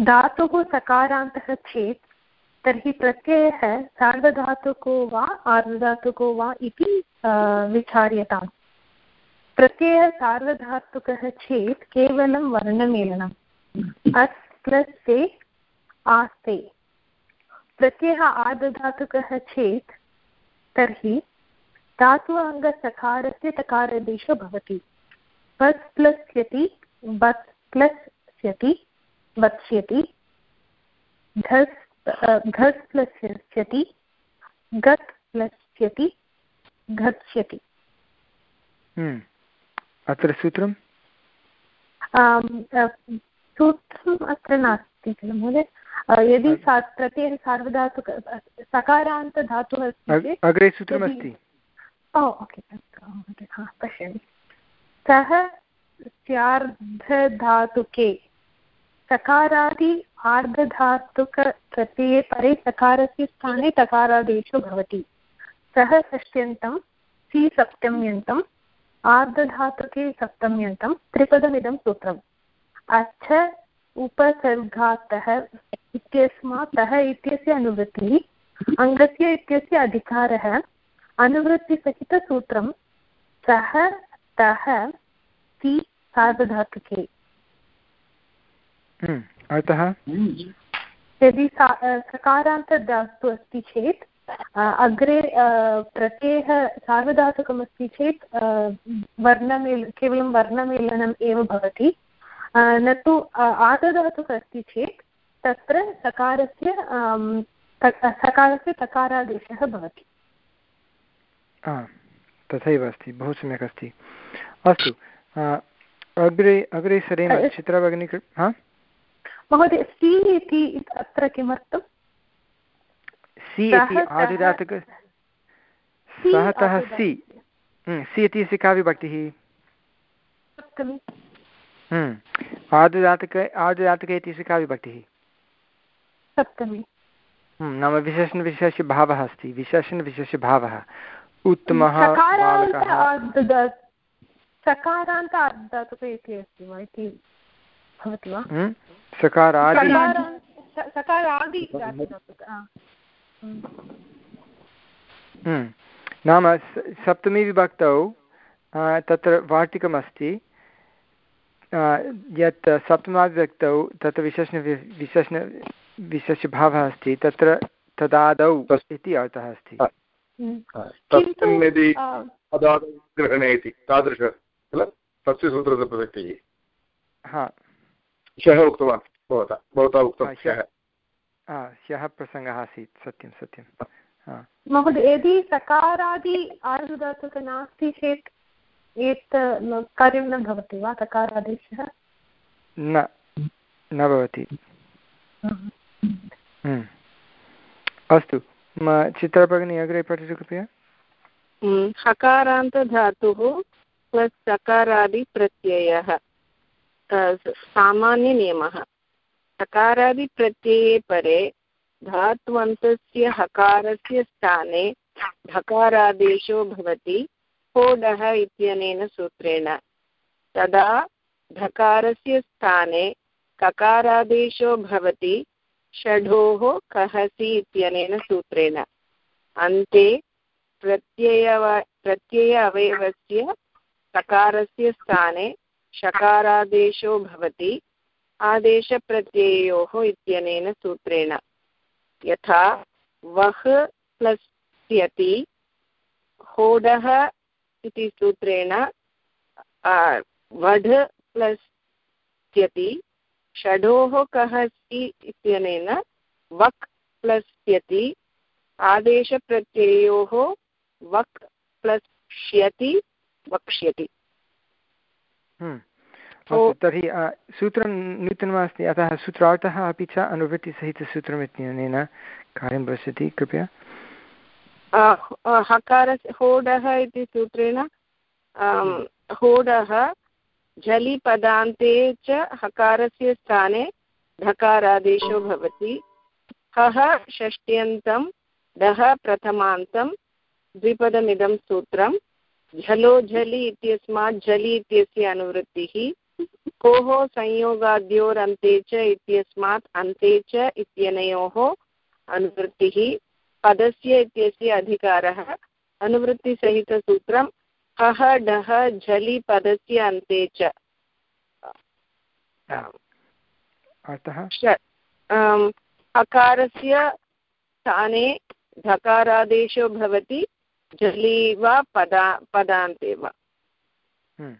धातुः सकारान्तः चेत् तर्हि प्रत्ययः सार्वधातुको वा आर्धधातुको वा इति विचार्यताम्। प्रत्ययः सार्वधातुकः चेत् केवलं वर्णमेलनम्। अस् प्लस् ते आस्ते। प्रत्ययः आर्धधातुकः चेत् तर्हि धातु अङ्गसकारस्य तकारादेशो भवति। बस् प्लस् यति बस् प्लस् स्यति वक्ष्यति धस् घस् प्लस्यति गत् प्लस्यति घत्स्यति हम्म। अत्र सूत्रं सूत्रम् अत्र नास्ति किल महोदय। यदि प्रत्ययः सार्वधातुक सकारान्तधातुः अस्ति अग्रे सूत्रमस्ति ओ ओके पश्यामि। सः स्यार्धधातुके सकारादि आर्धधातुकप्रत्यये परे सकारस्य स्थाने तकारादेशो भवति। सः षष्ट्यन्तं सि सप्तम्यन्तम् आर्धधातुके सप्तम्यन्तं त्रिपदमिदं सूत्रम्। अच्छ उपसर्गातः इत्यस्मात् तः इत्यस्य अनुवृत्तिः अङ्गस्य इत्यस्य अधिकारः अनुवृत्तिसहितसूत्रं सः तः सि सार्वधातुके। हम्म, अतः? यदि सकारान्तधातु अस्ति चेत् अग्रे प्रत्ययः सार्वधातुकमस्ति चेत् वर्णमेल केवलं वर्णमेलनम् एव भवति. न तु आदधातुकः अस्ति चेत् तत्र सकारस्य सकारस्य तकारादेशः भवति. तथैव अस्ति बहु सम्यक् अस्ति. अस्तु अग्रे अग्रे सरेम चित्रभगिनी हा? महोदय सि इति अत्र किमर्थं? सि इति आदिदातक सहतः सि। सि इति का विभक्तिः आदुदातक आदुदातक इति का विभक्तिः सप्तमी नाम विशेषणविशेषभावः अस्ति। विशेषणविशेषभावः। उत्तमः सकारान्त भवति वा? सकारादि सकारादि नाम सप्तमीविभक्तौ तत्र वार्तिकमस्ति। यत् सप्तमाविभक्तौ तत्र विशेषण विशेषण विशेषभावः अस्ति। तत्र तदादौ इति अर्थः अस्ति। ग्रहणे इति तादृश किल? तस्य सूत्रस्य प्रसक्तिः। हा। ह्यः उक्तवान् भवता भवता उक्तं ह्यः ह्यः। प्रसङ्गः आसीत् सत्यं सत्यं। महोदय यदि सकारादि आर्धधातुक नास्ति चेत् एत् कार्यं न भवति वा सकारादेशः न न भवति। हम्म। अस्तु चित्रभगिनी अग्रे पठतु कृपया। हम्म, हकारान्तधातुः प्लस् सकारादिप्रत्ययः। सामान्यनियमः सकारादिप्रत्यये परे धात्वन्तस्य हकारस्य स्थाने धकारादेशो भवति होडः इत्यनेन सूत्रेण। तदा धकारस्य स्थाने ककारादेशो भवति, षढोः कहसि इत्यनेन सूत्रेण। अन्ते प्रत्ययव प्रत्यय अवयवस्य सकारस्य स्थाने शकारादेशो भवति, आदेशप्रत्ययोः इत्यनेन सूत्रेण। यथा वः प्लस् त्यति होडः इति सूत्रेण वढ प्लस् त्यति षडोः कः अस्ति इत्यनेन, वक् प्लस् यति आदेशप्रत्ययोः वक् प्लस् श्यति वक्ष्यति। हम्म। तर्हि सूत्रं नूतनमस्ति। अतः सूत्रार्थः अपि च अनुवृत्तिसहितसूत्रम् इत्यनेन कार्यं पश्यति। कृपया। होडः इति सूत्रेण होडः झलि पदान्ते च हकारस्य स्थाने ढकारादेशो भवति। हः षष्ट्यन्तं डः प्रथमान्तं द्विपदमिदं सूत्रं झलो झलि इत्यस्मात् झलि इत्यस्य अनुवृत्तिः। कोः संयोगाद्योरन्ते च इत्यस्मात् अन्ते च इत्यनयोः अनुवृत्तिः। पदस्य इत्यस्य अधिकारः। अनुवृत्तिसहितसूत्रं हः डः झलि पदस्य अन्ते च। अकारस्य स्थाने धकारादेशो भवति। झलि वा पदा पदान्ते वा। हम्म।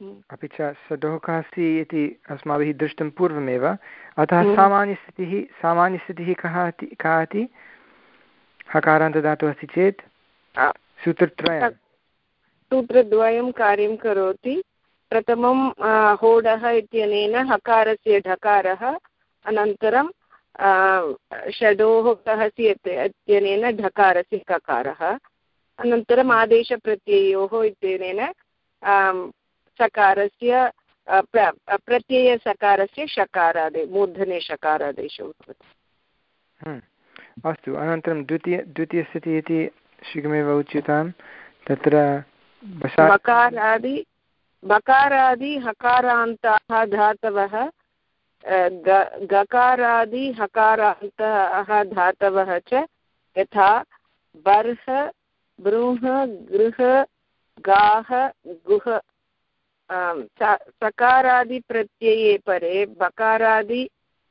अपि च सडोकासि इति अस्माभिः दृष्टं पूर्वमेव। अतः हम्म। सामान्यस्थितिः सामान्यस्थितिः कः अति का इति? हकारान्तदातुः अस्ति चेत्। सूत्रत्रयम् सूत्रद्वयं कार्यं करोति। प्रथमं होडः इत्यनेन हकारस्य ढकारः अनन्तरं षडोः कहसि इत्यनेन ढकारस्य ककारः अनन्तरम् आदेशप्रत्ययोः इत्यनेन सकारस्य प्रत्ययसकारस्य शकारादे मूर्धने शकारादेशो भवति। अस्तु अनन्तरं द्वितीय द्वितीयस्थितिः इति शीघ्रमेव उच्यतां तत्र बकारादि बकारादि हकारान्ताः धातवः गकारादि हकारान्तः धातवः च यथा बर्ह बृह गृह गाः गुह सकारादिप्रत्यये परे बकारादि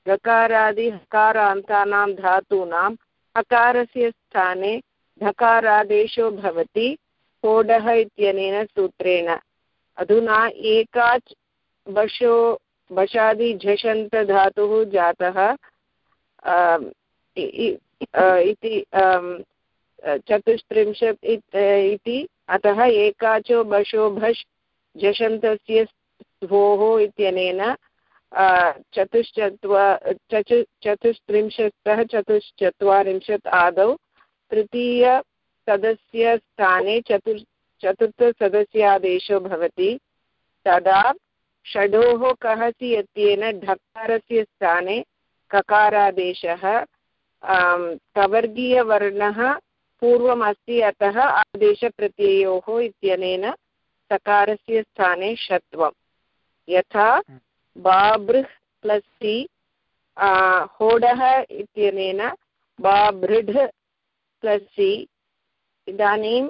गकारादि हकारान्तानां धातूनां हकारस्य स्थाने धकारादेशो भवति, कोडः इत्यनेन सूत्रेण। अधुना एकाच् बशो बशादि झषन्तधातुः जातः इति चतुस्त्रिंशत् इति अतः एकाचो बशो भष् झषन्तस्य द्वोः इत्यनेन चतुश्चत्वा, चतु, चतुस्त्रिंशत्तः चतुश्चत्वारिंशत् आदौ तृतीयसदस्य स्थाने चतुर् चतुर्थसदस्यादेशो भवति। तदा षडोः कहसि इत्येन ढकारस्य स्थाने ककारादेशः कवर्गीयवर्णः पूर्वम् अस्ति अतः आदेशप्रत्ययोः इत्यनेन सकारस्य स्थाने षत्वं यथा बाभृः प्लस् सि होडः इत्यनेन बाभृढ प्लस् सि इदानीं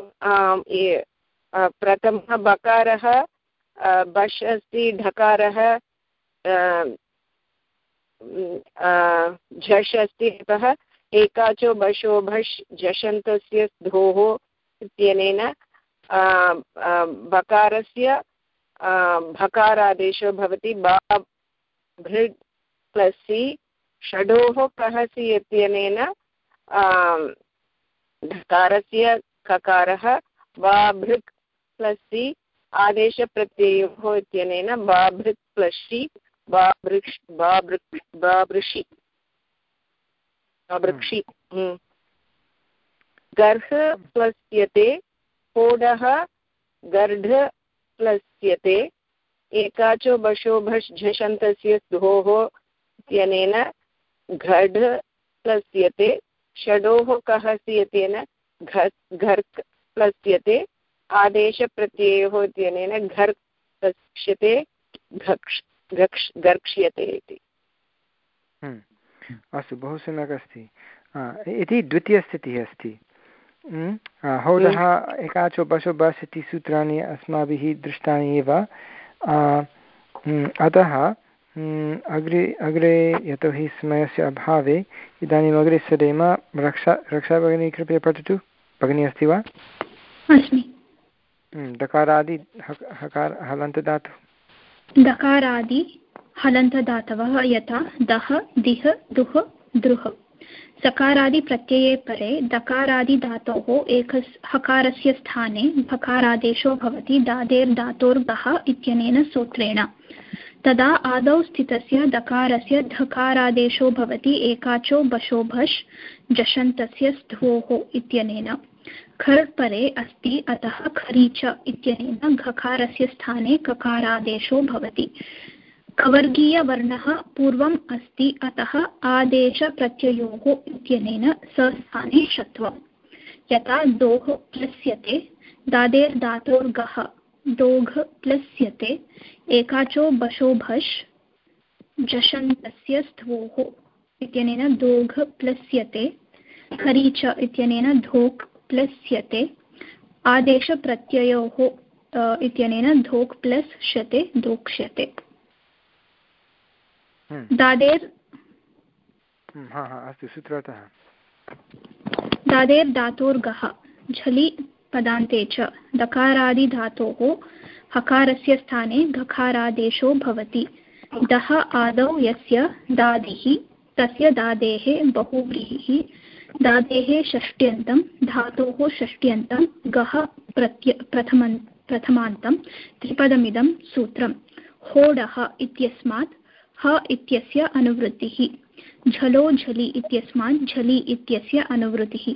प्रथमः बकारः बश् अस्ति ढकारः झष् अस्ति अतः एकाचो बशो भष् झषन्तस्य धोः इत्यनेन बकारस्य भकारादेशो भवति बा भृड् प्लस् सि षडोः कहसि इत्यनेन ढकारस्य ककारः बाभृक् प्लस् सि आदेशप्रत्ययोः इत्यनेन बाभृक् प्लस् सि बाभृक् बाभृक् बाभृषि बाभृक्षि हम्म। गर्ह प्लस्यते होडः गर्ढ प्लस्यते एकाचो बशो भष् झषन्तस्य स्तुहोः इत्यनेन घढ प्लस्यते षडोः कः स्यतेन घर्क् प्लस्यते आदेशप्रत्ययोः इत्यनेन घर् प्लक्ष्यते घक्ष् घक्ष् इति। हम्म। अस्तु, बहु सम्यक् अस्ति। इति द्वितीयस्थितिः अस्ति। हौदः एकाचो बशो बस् इति सूत्राणि अस्माभिः दृष्टानि एव। अतः अग्रे अग्रे यतोहि समयस्य अभावे इदानीम् अग्रे सरेम रक्षा रक्षा भगिनी कृपया पठतु। भगिनी अस्ति वा? दकारादि हकार हलन्तदातु। दकारादि हलन्तदातवः यथा दः दिह दुः द्रुः सकारादिप्रत्यये परे दकारादिधातोः एकस् हकारस्य स्थाने भकारादेशो भवति दादेर्धातोर्गः इत्यनेन सूत्रेण। तदा आदौ स्थितस्य दकारस्य धकारादेशो भवति, एकाचो बशो भष् जषन्तस्य स्थोः इत्यनेन। खर् परे अस्ति, अतः खरीच इत्यनेन घकारस्य स्थाने ककारादेशो भवति। कवर्गीयवर्णः पूर्वम् अस्ति अतः आदेशप्रत्ययोः इत्यनेन सस्थाने षत्वम् यथा दोः प्लस्यते दादेर्धातोर्गः दोघ प्लस्यते, एकाचो बशो भष् जषन्तस्य स्थोः इत्यनेन दोघ प्लस्यते खरीच इत्यनेन धोक् प्लस्यते, आदेशप्रत्ययोः इत्यनेन धोक् प्लस्यते दोक्ष्यते। दादेर् हम्म, अस्तु सूत्रतः। दादेर् धातोर्गः झलि पदान्ते च दकारादिधातोः हकारस्य स्थाने घकारादेशो भवति। दः आदौ यस्य दादिः तस्य दादेः बहुव्रीहिः दादेः षष्ट्यन्तं धातोः षष्ट्यन्तं गः प्रत्य प्रथमन् प्रथमान्तं त्रिपदमिदं सूत्रं होडः इत्यस्मात् ह इत्यस्य अनुवृत्तिः। झलो झलि इत्यस्मात् झलि इत्यस्य अनुवृत्तिः।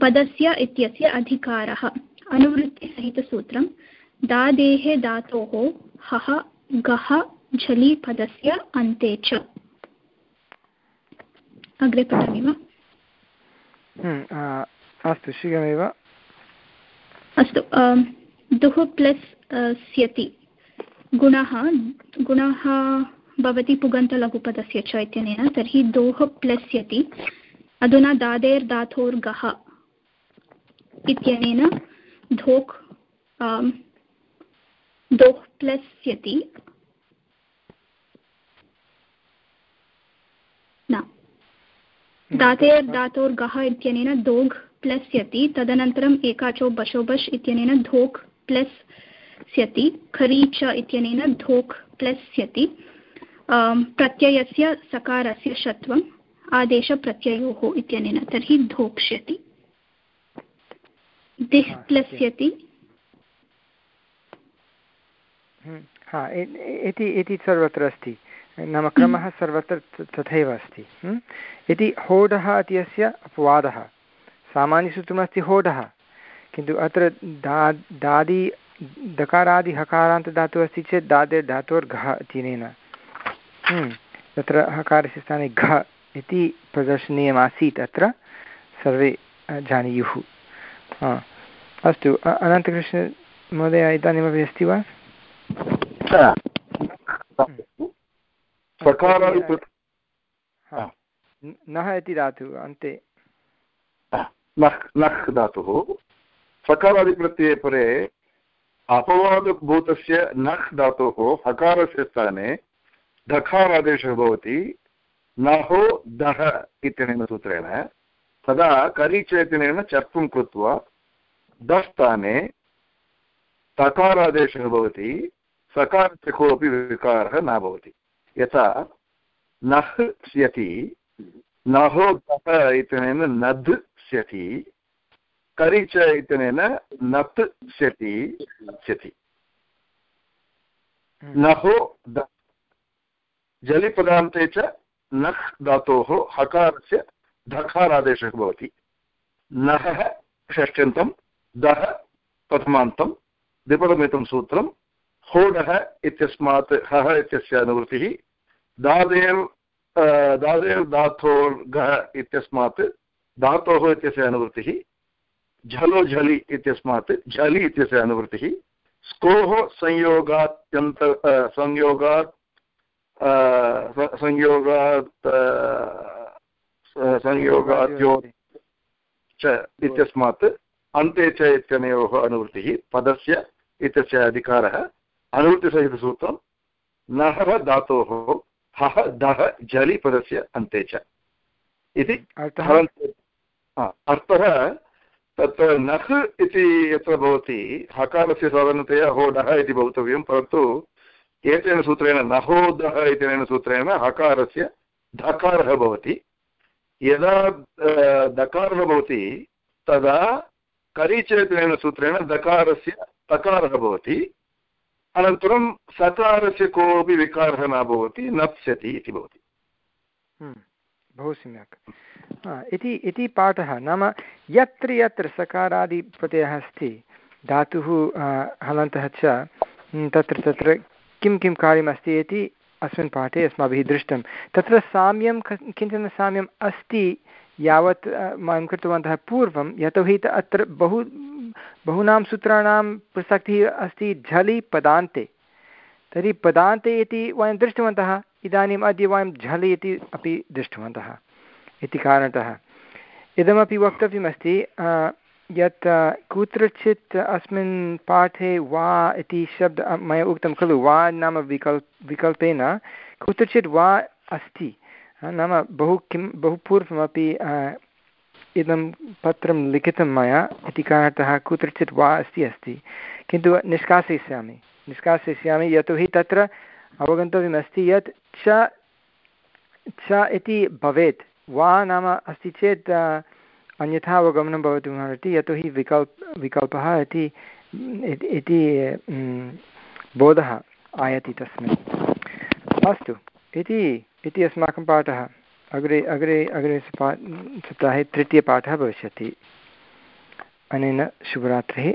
पदस्य इत्यस्य अधिकारः। अनुवृत्तिसहितसूत्रं दादेः धातोः हः गः झलि पदस्य अन्ते च। अग्रे पठामि वा? हम्म, अस्तु शीघ्रमेव। अस्तु दुः प्लस् स्यति। गुणः गुणः भवति पुगन्तलघुपदस्य च इत्यनेन तर्हि दोः प्लस्यति। अधुना दादेर्धातोर्गः इत्यनेन धोक् दोः प्लस्यति। न। दातेर्धातोर्गः इत्यनेन दोघ् प्लस्यति, तदनन्तरम् एकाचो बशोबश् इत्यनेन धोक् प्लस् स्यति खरी च इत्यनेन धोक् प्लस्यति। प्रत्ययस्य सकारस्य षत्वम् आदेशप्रत्ययोः इत्यनेन तर्हि धोक्ष्यति। दिः प्लस्यति। हम्म, हा इति इति सर्वत्र अस्ति। नाम क्रमः सर्वत्र तथैव अस्ति। इति होडः इत्यस्य अपवादः सामान्यसूत्रमस्ति होडः किन्तु अत्र दा दादि दकारादि हकारान्तदातुः अस्ति चेत् दादे धातोर्घः इत्यनेन। तत्र हकारस्य स्थाने घ इति प्रदर्शनीयमासीत् अत्र, सर्वे जानीयुः। अस्तु अनन्तकृष्णमहोदय इदानीमपि अस्ति वा? नः इति धातुः, अन्ते। नः धातुः। सकारादिप्रत्यये परे अपवादभूतस्य नः धातोः हकारस्य स्थाने धकारादेशः भवति। नहो दः इत्यनेन सूत्रेण। तदा करीच इत्यनेन चर्पुं कृत्वा दस्थाने तकारादेशः भवति सकारस्य कोऽपि विकारः न भवति। यथा नः स्यति नहो दः इत्यनेन नद् स्यति करिच इत्यनेन नत् स्यति स्यति। हम्म। नहो द जलिपदान्ते च नः धातोः हकारस्य धकारादेशः भवति। नः षष्ट्यन्तं, दः प्रथमान्तं, द्विपदमितं सूत्रं, होडः इत्यस्मात् हः इत्यस्य अनुवृत्तिः दादेर् दादेर् धातोर्घः इत्यस्मात् धातोः इत्यस्य अनुवृत्तिः, झलो झलि इत्यस्मात् झलि इत्यस्य अनुवृत्तिः, स्कोः संयोगात्यन्त संयोगात् संयोगात् संयोगाद्यो च इत्यस्मात् अन्ते च इत्यनयोः अनुवृत्तिः पदस्य इत्यस्य अधिकारः अनुवृत्तिसहितसूत्रं नः धातोः हः दः झलि पदस्य अन्ते च इति अर्थः? तत्र नः इति यत्र भवति हकारस्य साधारणतया होडः इति भवितव्यं परन्तु एतेन सूत्रेण नहोदः इत्यनेन सूत्रेण हकारस्य धकारः भवति। यदा दकारः भवति तदा करीचेतनेन सूत्रेण दकारस्य तकारः भवति। अनन्तरं सकारस्य कोऽपि विकारः न भवति नप्स्यति इति भवति। हम्म, बहु सम्यक्। इति पाठः। नाम यत्र यत्र सकारादिप्रत्ययः अस्ति धातुः हलन्तः च हम्म, तत्र तत्र किं किं कार्यमस्ति इति अस्मिन् पाठे अस्माभिः दृष्टं। तत्र साम्यं किंचन साम्यम् अस्ति, यावत् वयं कृतवन्तः पूर्वं, यतोहि अत्र बहु, बहूनां सूत्राणां प्रसक्तिः अस्ति, झलि पदान्ते। तर्हि पदान्ते इति वयं दृष्टवन्तः, इदानीम् अद्य वयं झलि इति अपि दृष्टवन्तः। इति कारणतः। इदमपि वक्तव्यमस्ति यत् कुत्रचित् अस्मिन् पाठे वा इति शब्द मया उक्तं खलु, वा नाम विकल्, विकल्पेन, कुत्रचित् वा अस्ति नाम बहु किं बहु पूर्वमपि इदं पत्रं लिखितं मया, इति कारणतः कुत्रचित् वा अस्ति अस्ति। किन्तु निष्कासयिष्यामि निष्कासयिष्यामि यतोहि तत्र अवगन्तव्यमस्ति यत् च च इति भवेत्, वा नाम अस्ति चेत् अन्यथा अवगमनं भवितुमर्हति यतोहि विकल्प विकल्पः इति इति बोधः आयाति तस्मिन् अस्तु इति इति अस्माकं पाठः। अग्रे अग्रे अग्रे पा सप्ताहे तृतीयपाठः भविष्यति। अनेन शुभरात्रिः।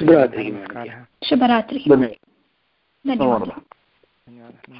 शुभरात्रिः शुभरात्रिः। धन्यवादः। धन्यवादः।